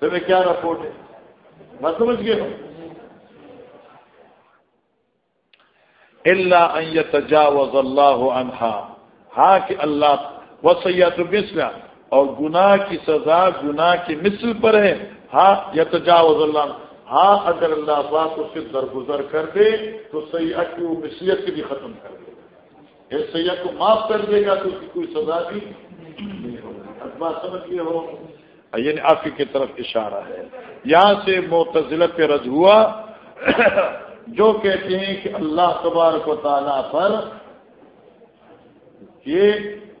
تمہیں کیا رپورٹ ہے؟ میں سمجھ گیا۔ ہوں اللہ تجاوز اللہ عنہا۔ ہاں کہ اللہ وسیعت مثل اور گناہ کی سزا گناہ کی مثل پر ہے۔ ہاں یا تجاوز اللہ ہاں اگر اللہ پاک اس سے درگزر کر دے تو سیاح کی وہ مصیت کی بھی ختم کر دے اس سیاح کو معاف کر دے گا تو اس کی کوئی سزا بھی نہیں ہوگی۔ بات سمجھ گئے ہو۔ یعنی آپ کی طرف اشارہ ہے۔ یہاں سے متضلت پہ رد ہوا (coughs) جو کہتے ہیں کہ اللہ تبارک و تعالیٰ پر یہ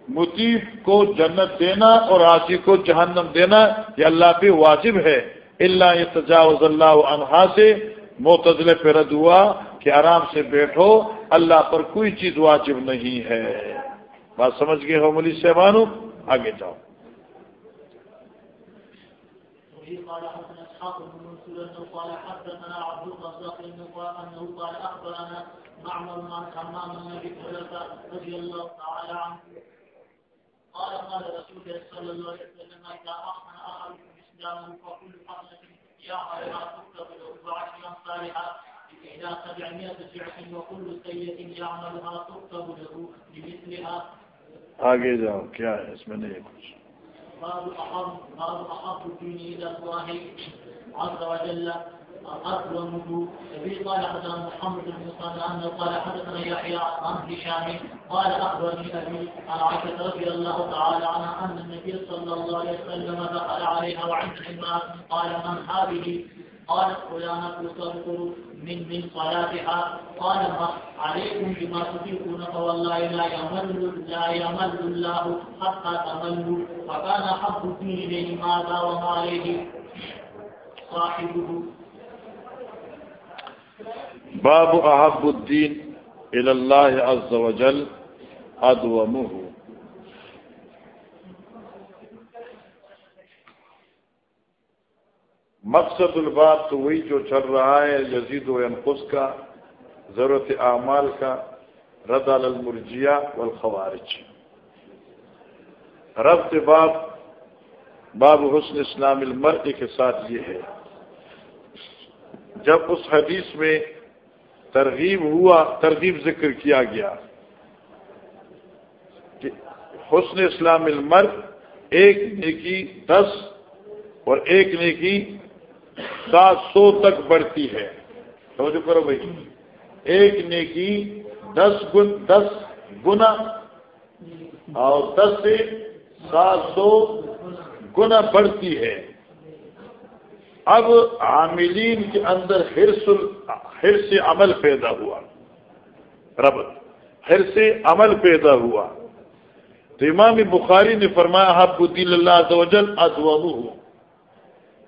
متیف کو جنت دینا اور آسی کو جہنم دینا یہ اللہ پہ واجب ہے۔ اللہ تجاوز اللہ عنہا سے معتزلے پہ رد ہوا کہ آرام سے بیٹھو، اللہ پر کوئی چیز واجب نہیں ہے۔ بات سمجھ گئے ہو ملی سے مانو آگے جاؤ۔ به قال حدثنا اسحاق بن منصور انه قال حدثنا عبد الرزاق انه قال اخبرنا معمر عن حمام بن ابي رضي الله تعالى عنه قال قال رسول الله صلى الله عليه وسلم اذا احسن احدكم اسلامه فكل حسنه يعملها تكتب له بعشر صالحا إلى سبعمائة سعة وكل سيئة يعملها تكتب له بمثلها. آگے جاؤ، کیا ہے اس میں نہیں کچھ باب أحب باب أحب الدين إلى الله عز وجل أكرمه النبي قال حدثنا محمد بن صالح أنه قال حدثنا يحيى عن هشام قال أخبرني أبي عن عائشة رضي الله تعالى عنها أن النبي صلى الله عليه وسلم دخل عليها وعند الماء قال من هذه قالت فلانة تذكر من من صلاتها. قال ما عليكم بما تطيقون فوالله لا يمل لا يمل الله حتى تملوا فكان حب الدين إليه ماذا وما عليه صاحبه. باب احب الدین اللہ عز وجل ادومه مقصد الباب تو وہی جو چل رہا ہے، یزید و انقص کا، ضرورت اعمال کا، رد المرجیہ والخوارج. ربط باب باب حسن اسلام المرء کے ساتھ یہ ہے۔ جب اس حدیث میں ترغیب ہوا، ترغیب ذکر کیا گیا کہ حسن اسلام المر ایک نیکی دس اور ایک نیکی سات سو تک بڑھتی ہے۔ سمجھو کرو بھائی۔ ایک نیکی دس گن دس گنا اور دس سے سات سو گنا بڑھتی ہے۔ اب عاملین کے اندر حرص عمل پیدا ہوا۔ رب، حرص عمل پیدا ہوا۔ تو امام بخاری نے فرمایا، حب الدین اللہ ادو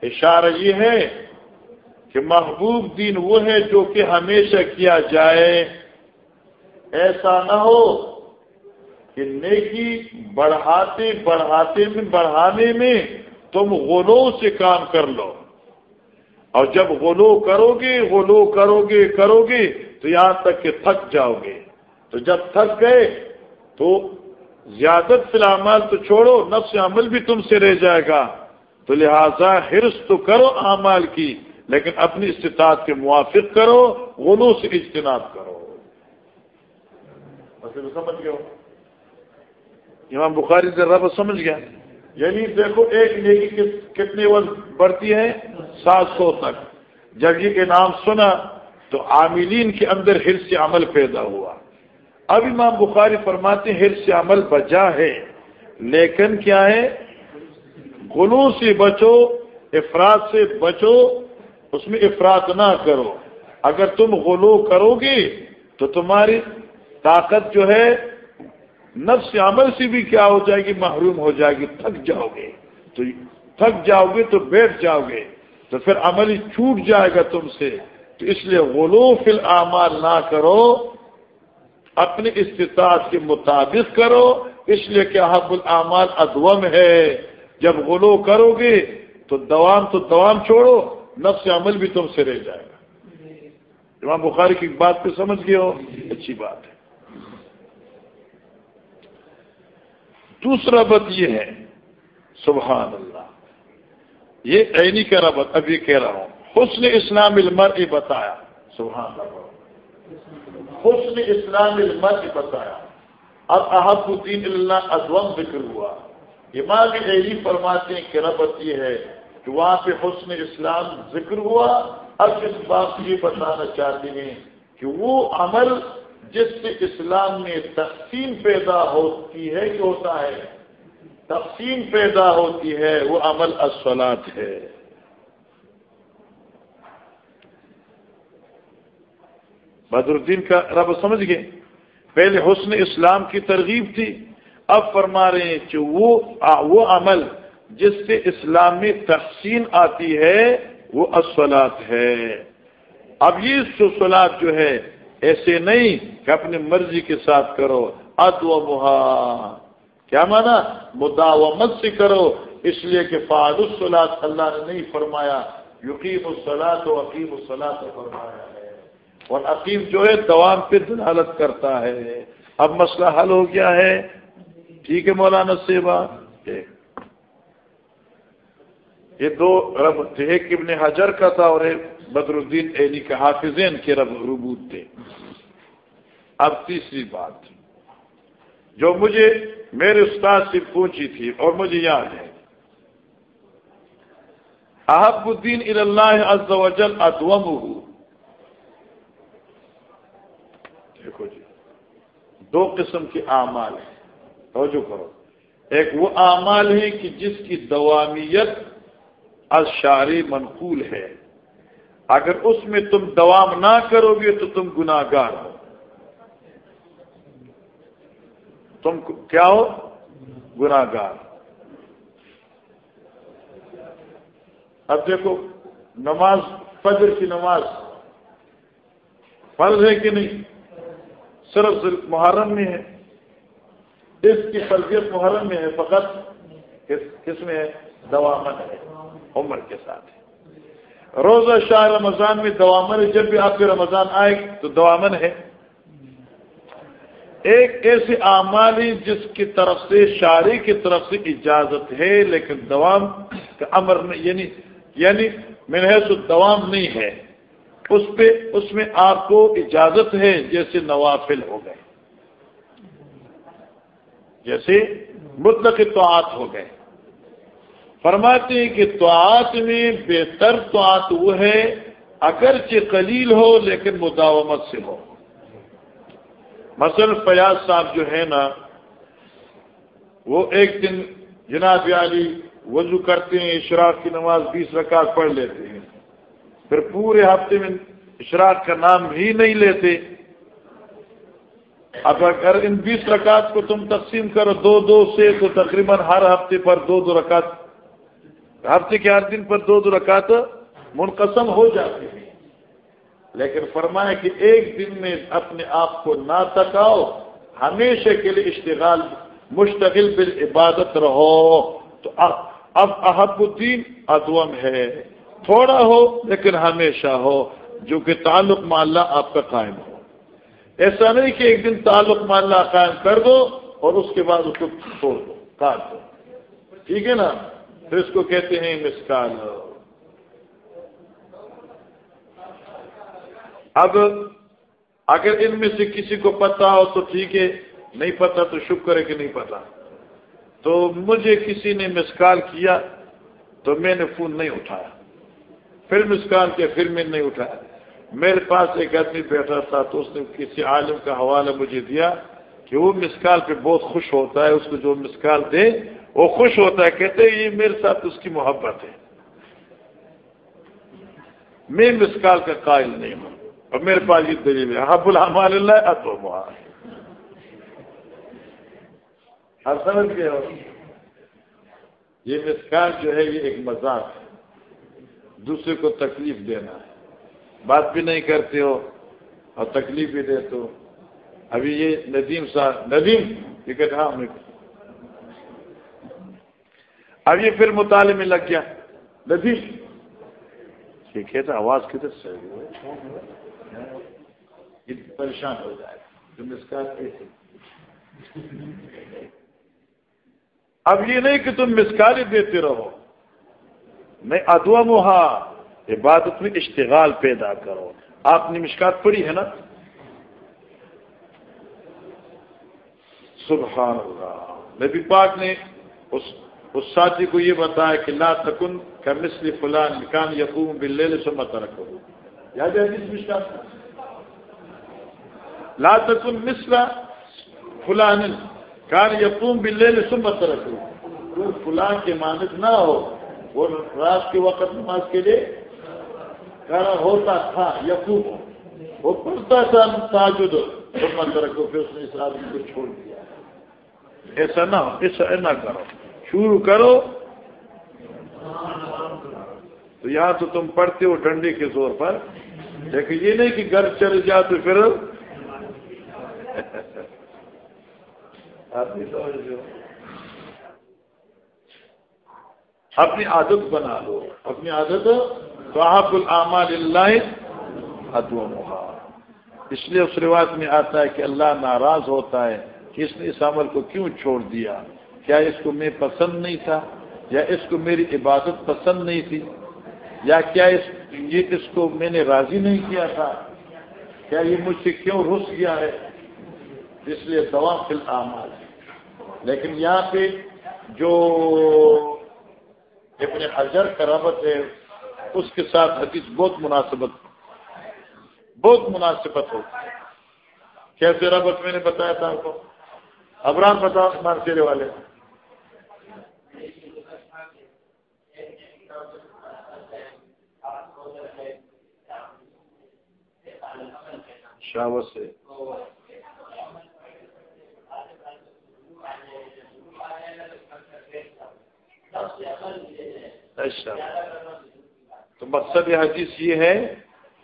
اشارہ یہ ہے کہ محبوب دین وہ ہے جو کہ ہمیشہ کیا جائے، ایسا نہ ہو کہ نیکی بڑھاتے بڑھاتے میں، بڑھانے میں تم غلو سے کام کر لو۔ اور جب غلو کرو گے غلو کرو گے کرو گے، تو یہاں تک کہ تھک جاؤ گے۔ تو جب تھک گئے تو زیادت فی الحال تو چھوڑو، نفس عمل بھی تم سے رہ جائے گا۔ تو لہذا حرص تو کرو اعمال کی، لیکن اپنی استطاعت کے موافق کرو، غلو سے اجتناب کرو۔ سمجھ گئے امام بخاری سے رب سمجھ گیا۔ یعنی دیکھو ایک نیکی کتنے وقت بڑھتی ہے سات سو تک۔ جب یہ نام سنا تو عاملین کے اندر حرص عمل پیدا ہوا۔ اب امام بخاری فرماتے حرص عمل بجا ہے، لیکن کیا ہے؟ غلو سے بچو، افراد سے بچو، اس میں افراد نہ کرو۔ اگر تم غلو کرو گے تو تمہاری طاقت جو ہے، نفس عمل سے بھی کیا ہو جائے گی، محروم ہو جائے گی، تھک جاؤ گے۔ تو تھک جاؤ گے تو بیٹھ جاؤ گے۔ تو پھر عمل چھوٹ جائے گا تم سے۔ تو اس لیے غلو فی العمال نہ کرو، اپنی استطاعت کے مطابق کرو۔ اس لیے کہ حب العمال ادوم ہے۔ جب غلو کرو گے تو دوام تو دوام چھوڑو، نفس عمل بھی تم سے رہ جائے گا۔ امام بخاری کی بات پہ سمجھ گئے ہو؟ اچھی بات ہے۔ دوسرا بت یہ ہے، سبحان اللہ۔ یہ عینی کا ربط اب یہ کہہ رہا ہوں۔ حسن اسلام المر بتایا۔ سبحان اللہ۔ حسن اسلام المر بتایا۔ اب احب الدین اللہ ادوم ذکر ہوا۔ امام علی فرماتے ہیں کہ ربط یہ ہے کہ وہاں پہ حسن اسلام ذکر ہوا، اب اس بات یہ بتانا چاہتے ہیں کہ وہ عمل جس سے اسلام میں تقسیم پیدا ہوتی ہے کہ ہوتا ہے؟ تقسیم پیدا ہوتی ہے، وہ عمل اصولات ہے۔ بدر الدین کا رب سمجھ گئے؟ پہلے حسن اسلام کی ترغیب تھی۔ اب فرما رہے ہیں کہ وہ وہ عمل جس سے اسلامی تقسیم آتی ہے، وہ اصولات ہے۔ اب یہ سلاد جو ہے، ایسے نہیں کہ اپنی مرضی کے ساتھ کرو اد و محا کیا مانا؟ مداومت سے کرو۔ اس لیے کہ فعد السلاد اللہ نے نہیں فرمایا یقین السلاط و عقیم السلاط فرمایا ہے۔ اور عقیم جو ہے، دوام پہ دلالت کرتا ہے۔ اب مسئلہ حل ہو گیا ہے۔ ٹھیک ہے مولانا سیوا یہ دو رب تھے ایک ابن حجر کا تھا اور ایک بدر الدین علی کے حافظین کے رب ربوت تھے۔ اب تیسری بات، جو مجھے میرے استاد سے پوچھی تھی اور مجھے یاد ہے۔ احب الدین اللہ عز و جل ادوم دیکھو جی دو قسم کے اعمال ہیں۔ توجہ کرو۔ ایک وہ اعمال ہے کہ جس کی دوامیت اشاری منقول ہے۔ اگر اس میں تم دوام نہ کرو گے تو تم گناگار ہو۔ تم کیا ہو؟ گناگار اب دیکھو، نماز، فجر کی نماز فرض ہے کہ نہیں؟ صرف صرف محرم میں ہے۔ اس کی فرضیت محرم میں ہے، فقط کس میں ہے؟ دوامن ہے، عمر کے ساتھ روزہ شاہ رمضان میں دوامن ہے، جب بھی آپ کے رمضان آئے تو دوامن ہے۔ ایک ایسے اعمالی جس کی طرف سے شاعری کی طرف سے اجازت ہے، لیکن دوام کا امر یعنی یعنی محض دوام نہیں ہے۔ اس پہ، اس میں آپ کو اجازت ہے، جیسے نوافل ہو گئے۔ جیسے مطلق توعات ہو گئے۔ فرماتے ہیں کہ توعات میں بہتر توعات وہ ہے اگرچہ قلیل ہو لیکن مداومت سے ہو۔ مثلا فیاض صاحب جو ہے نا، وہ ایک دن جناب علی وضو کرتے ہیں، اشراق کی نماز بیس رکعت پڑھ لیتے ہیں۔ پھر پورے ہفتے میں اشراق کا نام ہی نہیں لیتے۔ اب اگر ان بیس رکعت کو تم تقسیم کرو، دو دو سے تو تقریباً ہر ہفتے پر دو دو رکعت۔ ہفتے کے ہر دن پر دو دو رکعت منقسم ہو جاتے ہیں۔ لیکن فرمائے کہ ایک دن میں اپنے آپ کو نہ تکاؤ ہمیشہ کے لیے اشتغال مشتقل بال عبادت رہو۔ تو اب احب الدین ادوم ہے۔ تھوڑا ہو لیکن ہمیشہ ہو، جو کہ تعلق معلّہ آپ کا قائم ہو۔ ایسا نہیں کہ ایک دن تعلق ماننا قائم کر دو اور اس کے بعد اس کو چھوڑ دو، کاٹ دو۔ ٹھیک ہے نا؟ پھر اس کو کہتے ہیں مسکال اب اگر ان میں سے کسی کو پتا ہو تو ٹھیک ہے، نہیں پتا تو شکر ہے کہ نہیں پتا تو مجھے کسی نے مسکال کیا تو میں نے فون نہیں اٹھایا۔ پھر مسکال کیا، پھر میں نہیں اٹھایا۔ میرے پاس ایک آدمی بیٹھا تھا تو اس نے کسی عالم کا حوالہ مجھے دیا کہ وہ مسکال پہ بہت خوش ہوتا ہے، اس کو جو مسکال دے، وہ خوش ہوتا ہے، کہتے ہیں، یہ میرے ساتھ اس کی محبت ہے۔ میں مسکال کا قائل نہیں ہوں۔ اور میرے پاس یہ دلیل ہے۔ حب الحمال اللہ اتو محال آپ سمجھ گئے ہو؟ یہ مسکال جو ہے، یہ ایک مذاق ہے۔ دوسرے کو تکلیف دینا ہے۔ بات بھی نہیں کرتے ہو اور تکلیف بھی دیتے ہو۔ ابھی یہ ندیم صاحب ندیم، یہ کہتے ہاں اب یہ پھر مطالعے میں لگ گیا۔ ندیم۔ یہ کہتا آواز کدھر سے پریشان ہو جائے۔ تم اس کا اب یہ نہیں کہ تم مسکاری دیتے رہو۔ میں ادوا محا عبادت میں اشتغال پیدا کرو۔ آپ نے مشکات پڑھی ہے نا؟ سبحان اللہ۔ نبی پاک نے اس اس ساتھی کو یہ بتایا کہ لا تکن کا مسل فلان کان یقوم بل سے مت رکھو یاد ہے مشکات؟ لا تکن مسل فلان کان یقوم بل سے مت رکھو فلان کے مانت نہ ہو۔ وہ رات کے وقت نماز کے لیے کہنا ہوتا تھا یقوب. وہ پڑھتا تھا تاجد. رکھو پھر اس نے اس آدمی کو چھوڑ دیا. ایسا نہ ہو، ایسا نہ کرو. شروع کرو. تو یہاں تو تم پڑھتے ہو ڈنڈے کے زور پر. لیکن یہ نہیں کہ گھر چل جا تو پھر. اپنی عادت بنا لو. اپنی عادت تو آپ العمال اللہ ادو اس لیے اس روایت میں آتا ہے کہ اللہ ناراض ہوتا ہے کہ اس نے اس عمل کو کیوں چھوڑ دیا؟ کیا اس کو میں پسند نہیں تھا؟ یا اس کو میری عبادت پسند نہیں تھی؟ یا کیا اس یہ اس کو میں نے راضی نہیں کیا تھا؟ کیا یہ مجھ سے کیوں رس گیا ہے؟ اس لیے دوا فی العمال لیکن یہاں پہ جو ابن حجر کا ربط ہے اس کے ساتھ حدیث بہت مناسبت بہت مناسبت ہوتی ہے کیسے ربط میں نے بتایا تھا آپ کو؟ ابران بتاؤ مارکیرے والے۔ شاوت سے اچھا۔ تو مقصد حدیث یہ ہے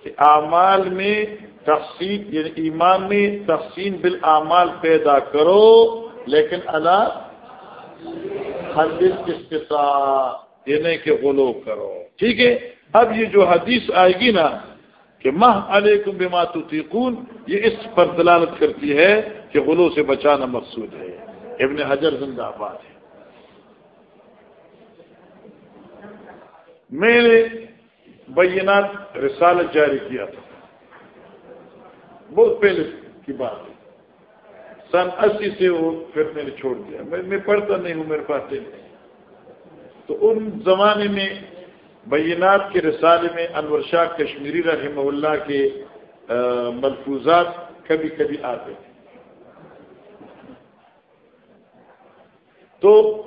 کہ اعمال میں تقسیم یعنی ایمان میں تقسیم بالاعمال پیدا کرو، لیکن اللہ حدیث کس کے ساتھ یہ نہیں کہ غلو کرو۔ ٹھیک ہے؟ اب یہ جو حدیث آئے گی نا کہ ماہ علیکم بما تطیقون یہ اس پر دلالت کرتی ہے کہ غلو سے بچانا مقصود ہے۔ ابن حجر زندہ آباد ہے۔ میں نے بینات رسالت جاری کیا تھا۔ بہت پہلے کی بات ہے۔ سن اسی سے وہ پھر میں نے چھوڑ دیا۔ میں پڑھتا نہیں ہوں، میرے پاس نہیں تو ان زمانے میں بینات کے رسالے میں انور شاہ کشمیری رحمہ اللہ کے ملفوظات کبھی کبھی آتے تھے تو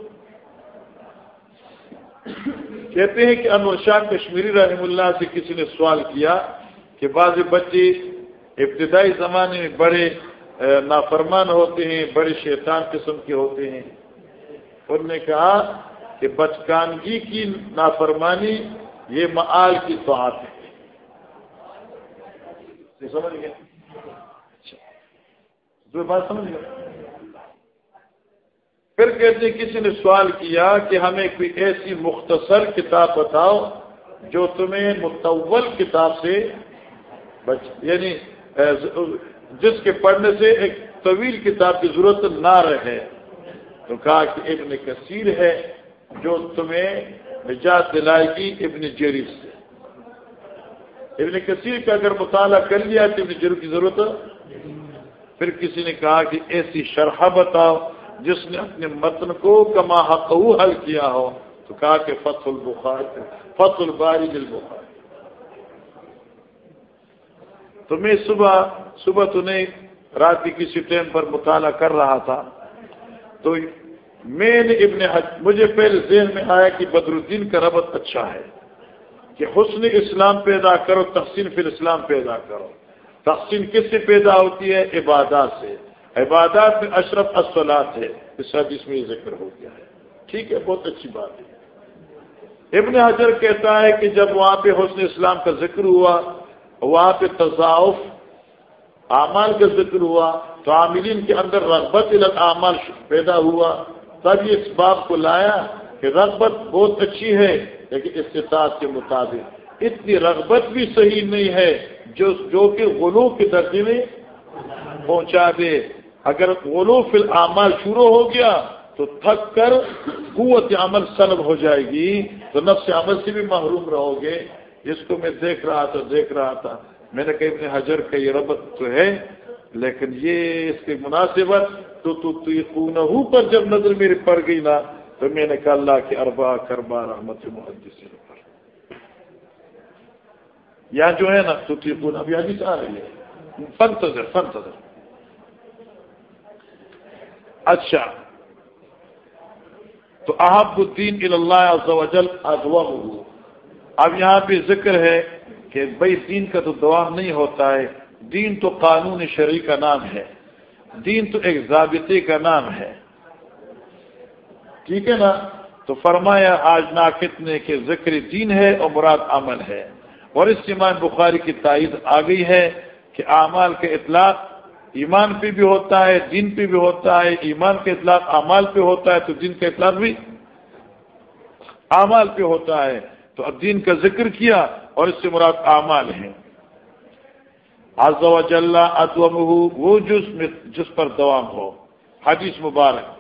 کہتے ہیں کہ انور شاہ کشمیری رحم اللہ سے کسی نے سوال کیا کہ بعض بچے ابتدائی زمانے میں بڑے نافرمان ہوتے ہیں، بڑے شیطان قسم کے ہوتے ہیں۔ انہوں نے کہا کہ بچکانگی کی نافرمانی یہ معال کی بات ہے۔ سمجھ گئے؟ اچھا۔ بات سمجھ گئے؟ پھر کہتے ہیں کسی نے سوال کیا کہ ہمیں کوئی ایسی مختصر کتاب بتاؤ جو تمہیں متول کتاب سے بچ یعنی جس کے پڑھنے سے ایک طویل کتاب کی ضرورت نہ رہے۔ تو کہا کہ ابن کثیر ہے جو تمہیں نجات دلائے گی ابن جریف سے۔ ابن کثیر کا اگر مطالعہ کر لیا تو ابن جریف کی ضرورت پھر کسی نے کہا کہ ایسی شرح بتاؤ جس نے اپنے متن کو کما حق حل کیا ہو، تو کہا کہ فتح البخار فتح الباری دل بخار تو میں صبح صبح تو نہیں، رات کی کسی ٹائم پر مطالعہ کر رہا تھا۔ تو میں نے ابن حج، مجھے پہلے ذہن میں آیا کہ بدر الدین کا ربط اچھا ہے، کہ حسن اسلام پیدا کرو، تحسین فی اسلام پیدا کرو۔ تحسین کس سے پیدا ہوتی ہے؟ عبادات سے۔ عبادات میں اشرف اصلاط ہے، اس حدیث میں یہ ذکر ہو گیا ہے۔ ٹھیک ہے، بہت اچھی بات ہے۔ ابن حجر کہتا ہے کہ جب وہاں پہ حسن اسلام کا ذکر ہوا، وہاں پہ تصاف اعمال کا ذکر ہوا، تو عاملین کے اندر رغبت اعمال پیدا ہوا۔ تب یہ اس بات کو لایا کہ رغبت بہت اچھی ہے، لیکن استطاعت کے مطابق۔ اتنی رغبت بھی صحیح نہیں ہے جو جو کہ غلو کے درجے میں پہنچا دے۔ اگر غلو فی العمال شروع ہو گیا تو تھک کر قوت عمل سلب ہو جائے گی، تو نفس عمل سے بھی محروم رہو گے۔ جس کو میں دیکھ رہا تھا، دیکھ رہا تھا۔ میں نے کہا، ابن حجر کا یہ ربط تو ہے، لیکن یہ اس کی مناسبت تو تو تو پر جب نظر میری پڑ گئی نا، تو میں نے کہا، اللہ کے اربا کربا رحمت محدث پر۔ یا جو ہے نا تو تیقون ابھی ابھی آ رہی ہے۔ فنتظر فنتظر اچھا۔ تو احب الدین اللہ عز و جل اب یہاں پہ ذکر ہے کہ بھائی دین کا تو دعا نہیں ہوتا ہے، دین تو قانون شرعی کا نام ہے۔ دین تو ایک ضابطے کا نام ہے۔ ٹھیک ہے نا؟ تو فرمایا آج ناقد نے کہ ذکر دین ہے اور مراد عمل ہے۔ اور اس امام بخاری کی تائید آ گئی ہے کہ اعمال کے اطلاق ایمان پہ بھی ہوتا ہے، دین پہ بھی ہوتا ہے، ایمان کے اطلاق اعمال پہ ہوتا ہے تو دین کا اطلاق بھی اعمال پہ ہوتا ہے۔ تو اب دین کا ذکر کیا اور اس سے مراد اعمال ہیں۔ عز و جل ادومہ، وہ جس میں، جس پر دوام ہو۔ حدیث مبارک۔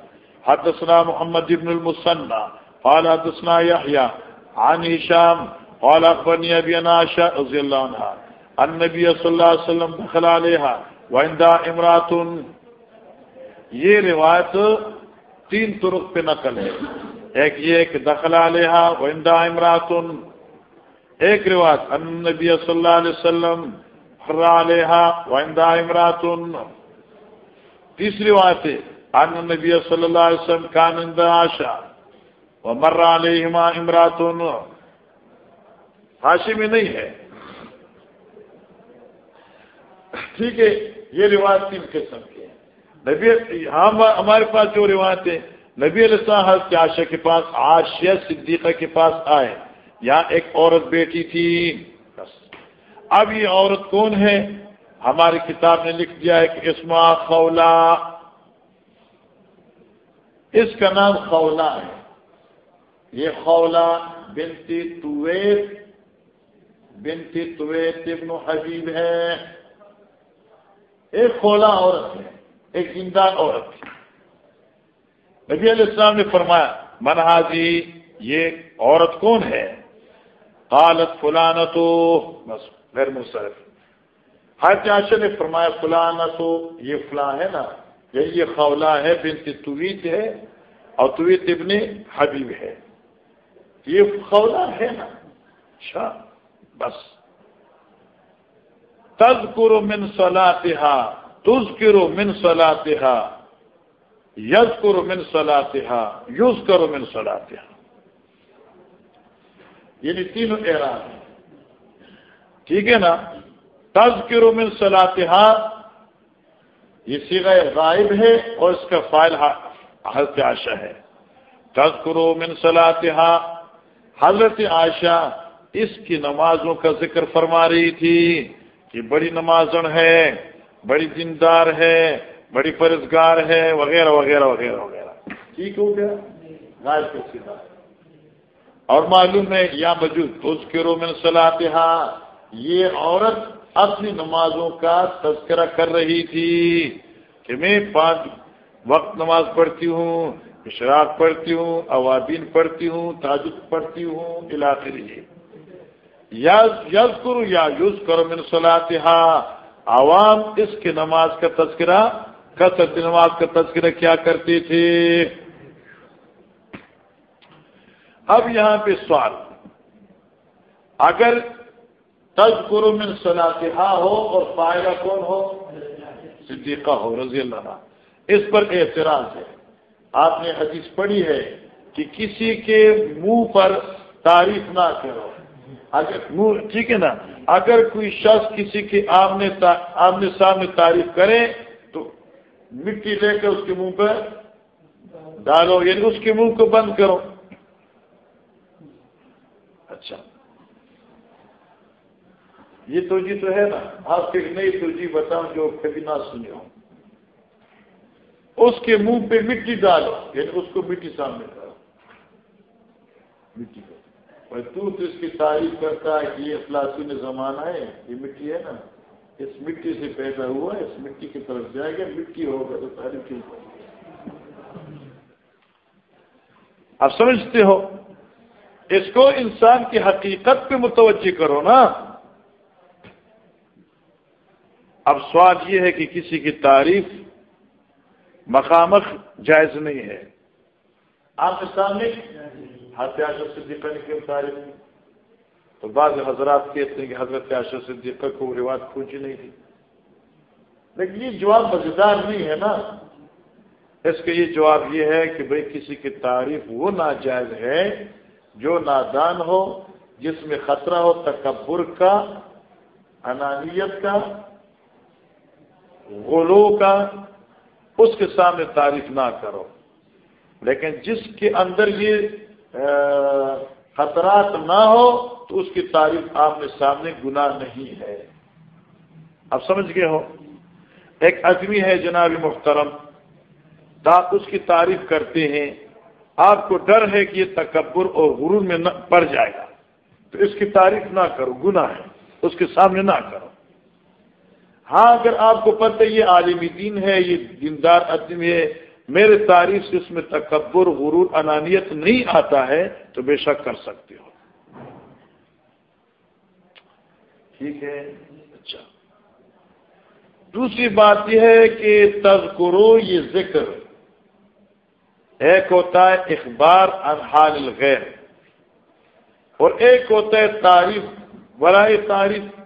حدثنا محمد ابن المسنى قال حدثنا يحيى عن هشام، قال اخبرني ابي عائشة رضي الله عنها النبي صلى الله عليه وسلم دخل عليها وعندها امراه یہ روایت تین طرق پہ نقل ہے۔ ایک یہ کہ دخل علیہ وندہ امرات۔ ایک روایت، ان نبی صلی اللہ علیہ وسلم امرات۔ تیسری بات ہے، ان نبی صلی اللہ علیہ وسلم کان آشا و مر علیہما امرات۔ ہاشی میں نہیں ہے۔ ٹھیک ہے، یہ روایت تین قسم کی نبی ہم ہمارے پاس جو روایت ہے، نبی علیہ السلام حضرت عاشق کے پاس آشیہ صدیقہ کے پاس آئے۔ یہاں ایک عورت بیٹی تھی۔ بس۔ اب یہ عورت کون ہے؟ ہماری کتاب نے لکھ دیا ہے کہ اسما خولا۔ اس کا نام خولا ہے۔ یہ خولا بنتی تویت بنتی تویت ابن حبیب ہے۔ ایک خولا عورت ہے، ایک زندہ عورت ہے۔ نبی علیہ السلام نے فرمایا منہاجی یہ عورت کون ہے؟ قالت فلانا تو بس غیر مصرف ہر چاشا نے فرمایا فلانا تو یہ فلاں ہے نا یہ خولا ہے، بنت تویت ہے، اور تویت ابن حبیب ہے۔ یہ خولا ہے نا اچھا بس۔ تز من سلاطا تز کرو من سلاطا یز کرو من سلاطا یوز کرو من سلاطا یعنی تینوں اعران ہیں ٹھیک ہے نا؟ تذکر من صلاحہ یہ سیغ غائب ہے اور اس کا فائل حضرت عائشہ ہے۔ تذکر من صلاحہ حضرت عائشہ اس کی نمازوں کا ذکر فرما رہی تھی۔ کہ بڑی نمازن ہے بڑی دیندار ہے بڑی پرزگار ہے وغیرہ وغیرہ وغیرہ وغیرہ۔ ٹھیک ہو گیا؟ غائب کا سیدھا اور معلوم ہے یا موجود تذکر من صلاحہ یہ عورت اپنی نمازوں کا تذکرہ کر رہی تھی کہ میں پانچ وقت نماز پڑھتی ہوں اشراق پڑھتی ہوں اوابین پڑھتی ہوں تاجد پڑھتی ہوں علاقے یز کرو یا یوز کرو من صلاحہ عوام اس کی نماز کا تذکرہ، کثرت نماز کا تذکرہ کیا کرتی تھی؟ اب یہاں پہ سوال۔ اگر تذکر من صلاحہ ہو اور فائدہ کون ہو؟ صدیقہ ہو، رضی اللہ عنہ۔ اس پر اعتراض ہے۔ آپ نے حدیث پڑھی ہے کہ کسی کے منہ پر تعریف نہ کرو۔ ٹھیک ہے نا؟ اگر کوئی شخص کسی کے آمنے آمنے سامنے تعریف کرے، تو مٹی لے کر اس کے منہ پہ ڈالو یعنی اس کے منہ کو بند کرو۔ اچھا۔ یہ توجہ تو ہے نا؟ آپ ایک نئی توجہ بتاؤں جو کبھی نہ سنے ہوں اس کے منہ پہ مٹی ڈالو یعنی اس کو مٹی سامنے کرو۔ مٹی اور تو اس کی تعریف کرتا ہے کہ یہ فلاسفی زمانہ ہے، یہ مٹی ہے نا۔ اس مٹی سے پیدا ہوا، اس مٹی کی طرف جائے گا، مٹی ہوگا تو تعریف کیوں آپ سمجھتے ہو؟ اس کو انسان کی حقیقت پہ متوجہ کرو نا۔ اب سوال یہ ہے کہ کسی کی تعریف مقامک جائز نہیں ہے۔ آپ کے سامنے ہتھیاشر صدیقہ نے کیوں تعریف کی تو بعض حضرات کہتے ہیں کہ حضرت عاشر صدیقہ کو رواج پوچھی نہیں تھی۔ لیکن یہ جواب مزیدار نہیں ہے نا۔ اس کا یہ جواب یہ ہے کہ بھئی کسی کی تعریف وہ ناجائز ہے جو نادان ہو، جس میں خطرہ ہو، تکبر کا، انانیت کا، غلو کا، اس کے سامنے تعریف نہ کرو۔ لیکن جس کے اندر یہ خطرات نہ ہو تو اس کی تعریف آپ نے سامنے گناہ نہیں ہے۔ اب سمجھ گئے ہو؟ ایک آدمی ہے جناب محترم آپ اس کی تعریف کرتے ہیں، آپ کو ڈر ہے کہ یہ تکبر اور غرور میں پڑ جائے گا۔ تو اس کی تعریف نہ کرو، گناہ ہے، اس کے سامنے نہ کرو۔ ہاں اگر آپ کو پتہ یہ عالمی دین ہے، یہ دیندار آدمی ہے میرے تعریف سے اس میں تکبر، غرور، انانیت نہیں آتا ہے تو بے شک کر سکتے ہو۔ ٹھیک ہے؟ اچھا۔ دوسری بات یہ ہے کہ تذکرو یہ ذکر ایک ہوتا ہے اخبار حال الغیر اور ایک ہوتا ہے تعریف برائے تعریف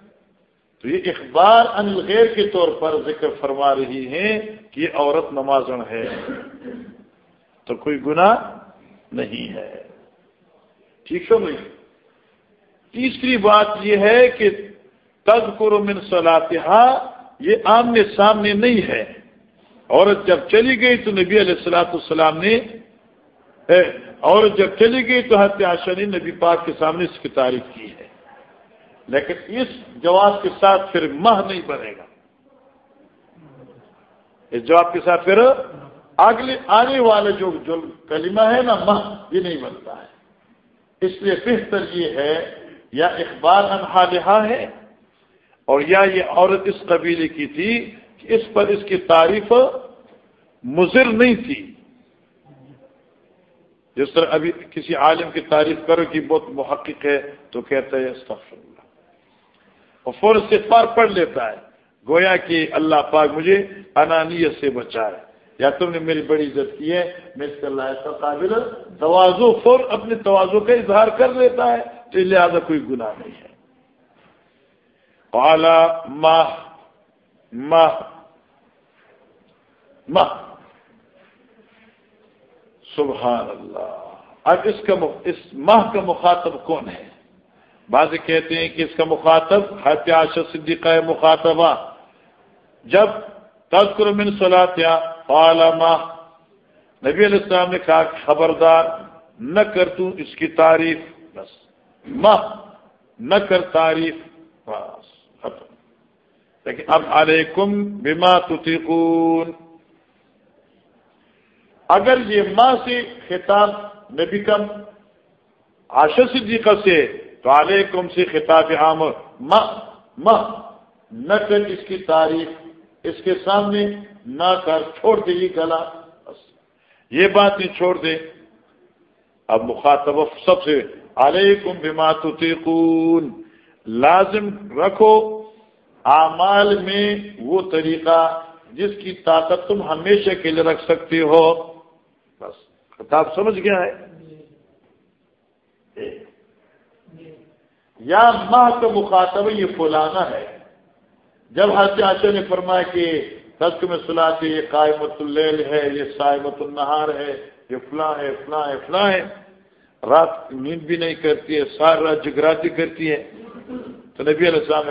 تو یہ اخبار ان الغیر کے طور پر ذکر فرما رہی ہیں کہ یہ عورت نمازن ہے۔ تو کوئی گناہ نہیں ہے۔ ٹھیک ہے بھائی؟ تیسری بات یہ ہے کہ تذکر من صلاتحا یہ آمنے سامنے نہیں ہے۔ عورت جب چلی گئی تو نبی علیہ السلاۃ السلام نے عورت جب چلی گئی تو حت نے نبی پاک کے سامنے اس کی تعریف کی ہے۔ لیکن اس جواب کے ساتھ پھر مہ نہیں بنے گا۔ اس جواب کے ساتھ پھر اگلے آنے والے جو جو کلمہ ہے نا، مہ یہ نہیں بنتا ہے۔ اس لیے بہتر یہ ہے، یا اخبار انہا ہے، اور یا یہ عورت اس قبیلے کی تھی کہ اس پر اس کی تعریف مضر نہیں تھی۔ جس طرح ابھی کسی عالم کی تعریف کرو کہ بہت محقق ہے تو کہتا ہے استغفر اللہ۔ اور فور استغفار پڑھ لیتا ہے۔ گویا کہ اللہ پاک مجھے انانیت سے بچائے۔ یا تم نے میری بڑی عزت کی ہے، میں اس اللہ قابل توازو فور اپنے توازو کا اظہار کر لیتا ہے، تو لہٰذا کوئی گناہ نہیں ہے۔ اعلی ماہ ماہ ماہ سبحان اللہ۔ اب اس کا اس ماہ کا مخاطب کون ہے؟ بعض کہتے ہیں کہ اس کا مخاطب حتیاش صدیقہ مخاطبہ۔ جب تذکر من صلاتیا اعلی نبی علیہ السلام نے کہا خبردار نہ کر تو اس کی تعریف، بس ماہ نہ کر تعریف، بس، ختم۔ لیکن اب علیکم بما تطیقون۔ اگر یہ ماں سے خطاب نبی کم آشر صدیقہ سے تو علیکم سے خطاب عام ماں ماں نہ کر اس کی تعریف اس کے سامنے نہ کر، چھوڑ دے یہ گلا۔ یہ بات نہیں چھوڑ دے۔ اب مخاطب سب سے، علیکم بما تطیقون۔ لازم رکھو، اعمال میں وہ طریقہ جس کی طاقت تم ہمیشہ کے لیے رکھ سکتے ہو۔ بس، خطاب سمجھ گیا ہے؟ یا ماں کا مخاطب یہ فلانا ہے۔ جب حضرت آشا نے فرمایا کہ تسک میں سلاتے یہ قائمت اللیل ہے، یہ سائمت النہار ہے، یہ فلاں ہے فلاں ہے فلاں ہے۔ رات نیند بھی نہیں کرتی ہے سار رات جگراتی کرتی ہے۔ تو نبی علیہ السلام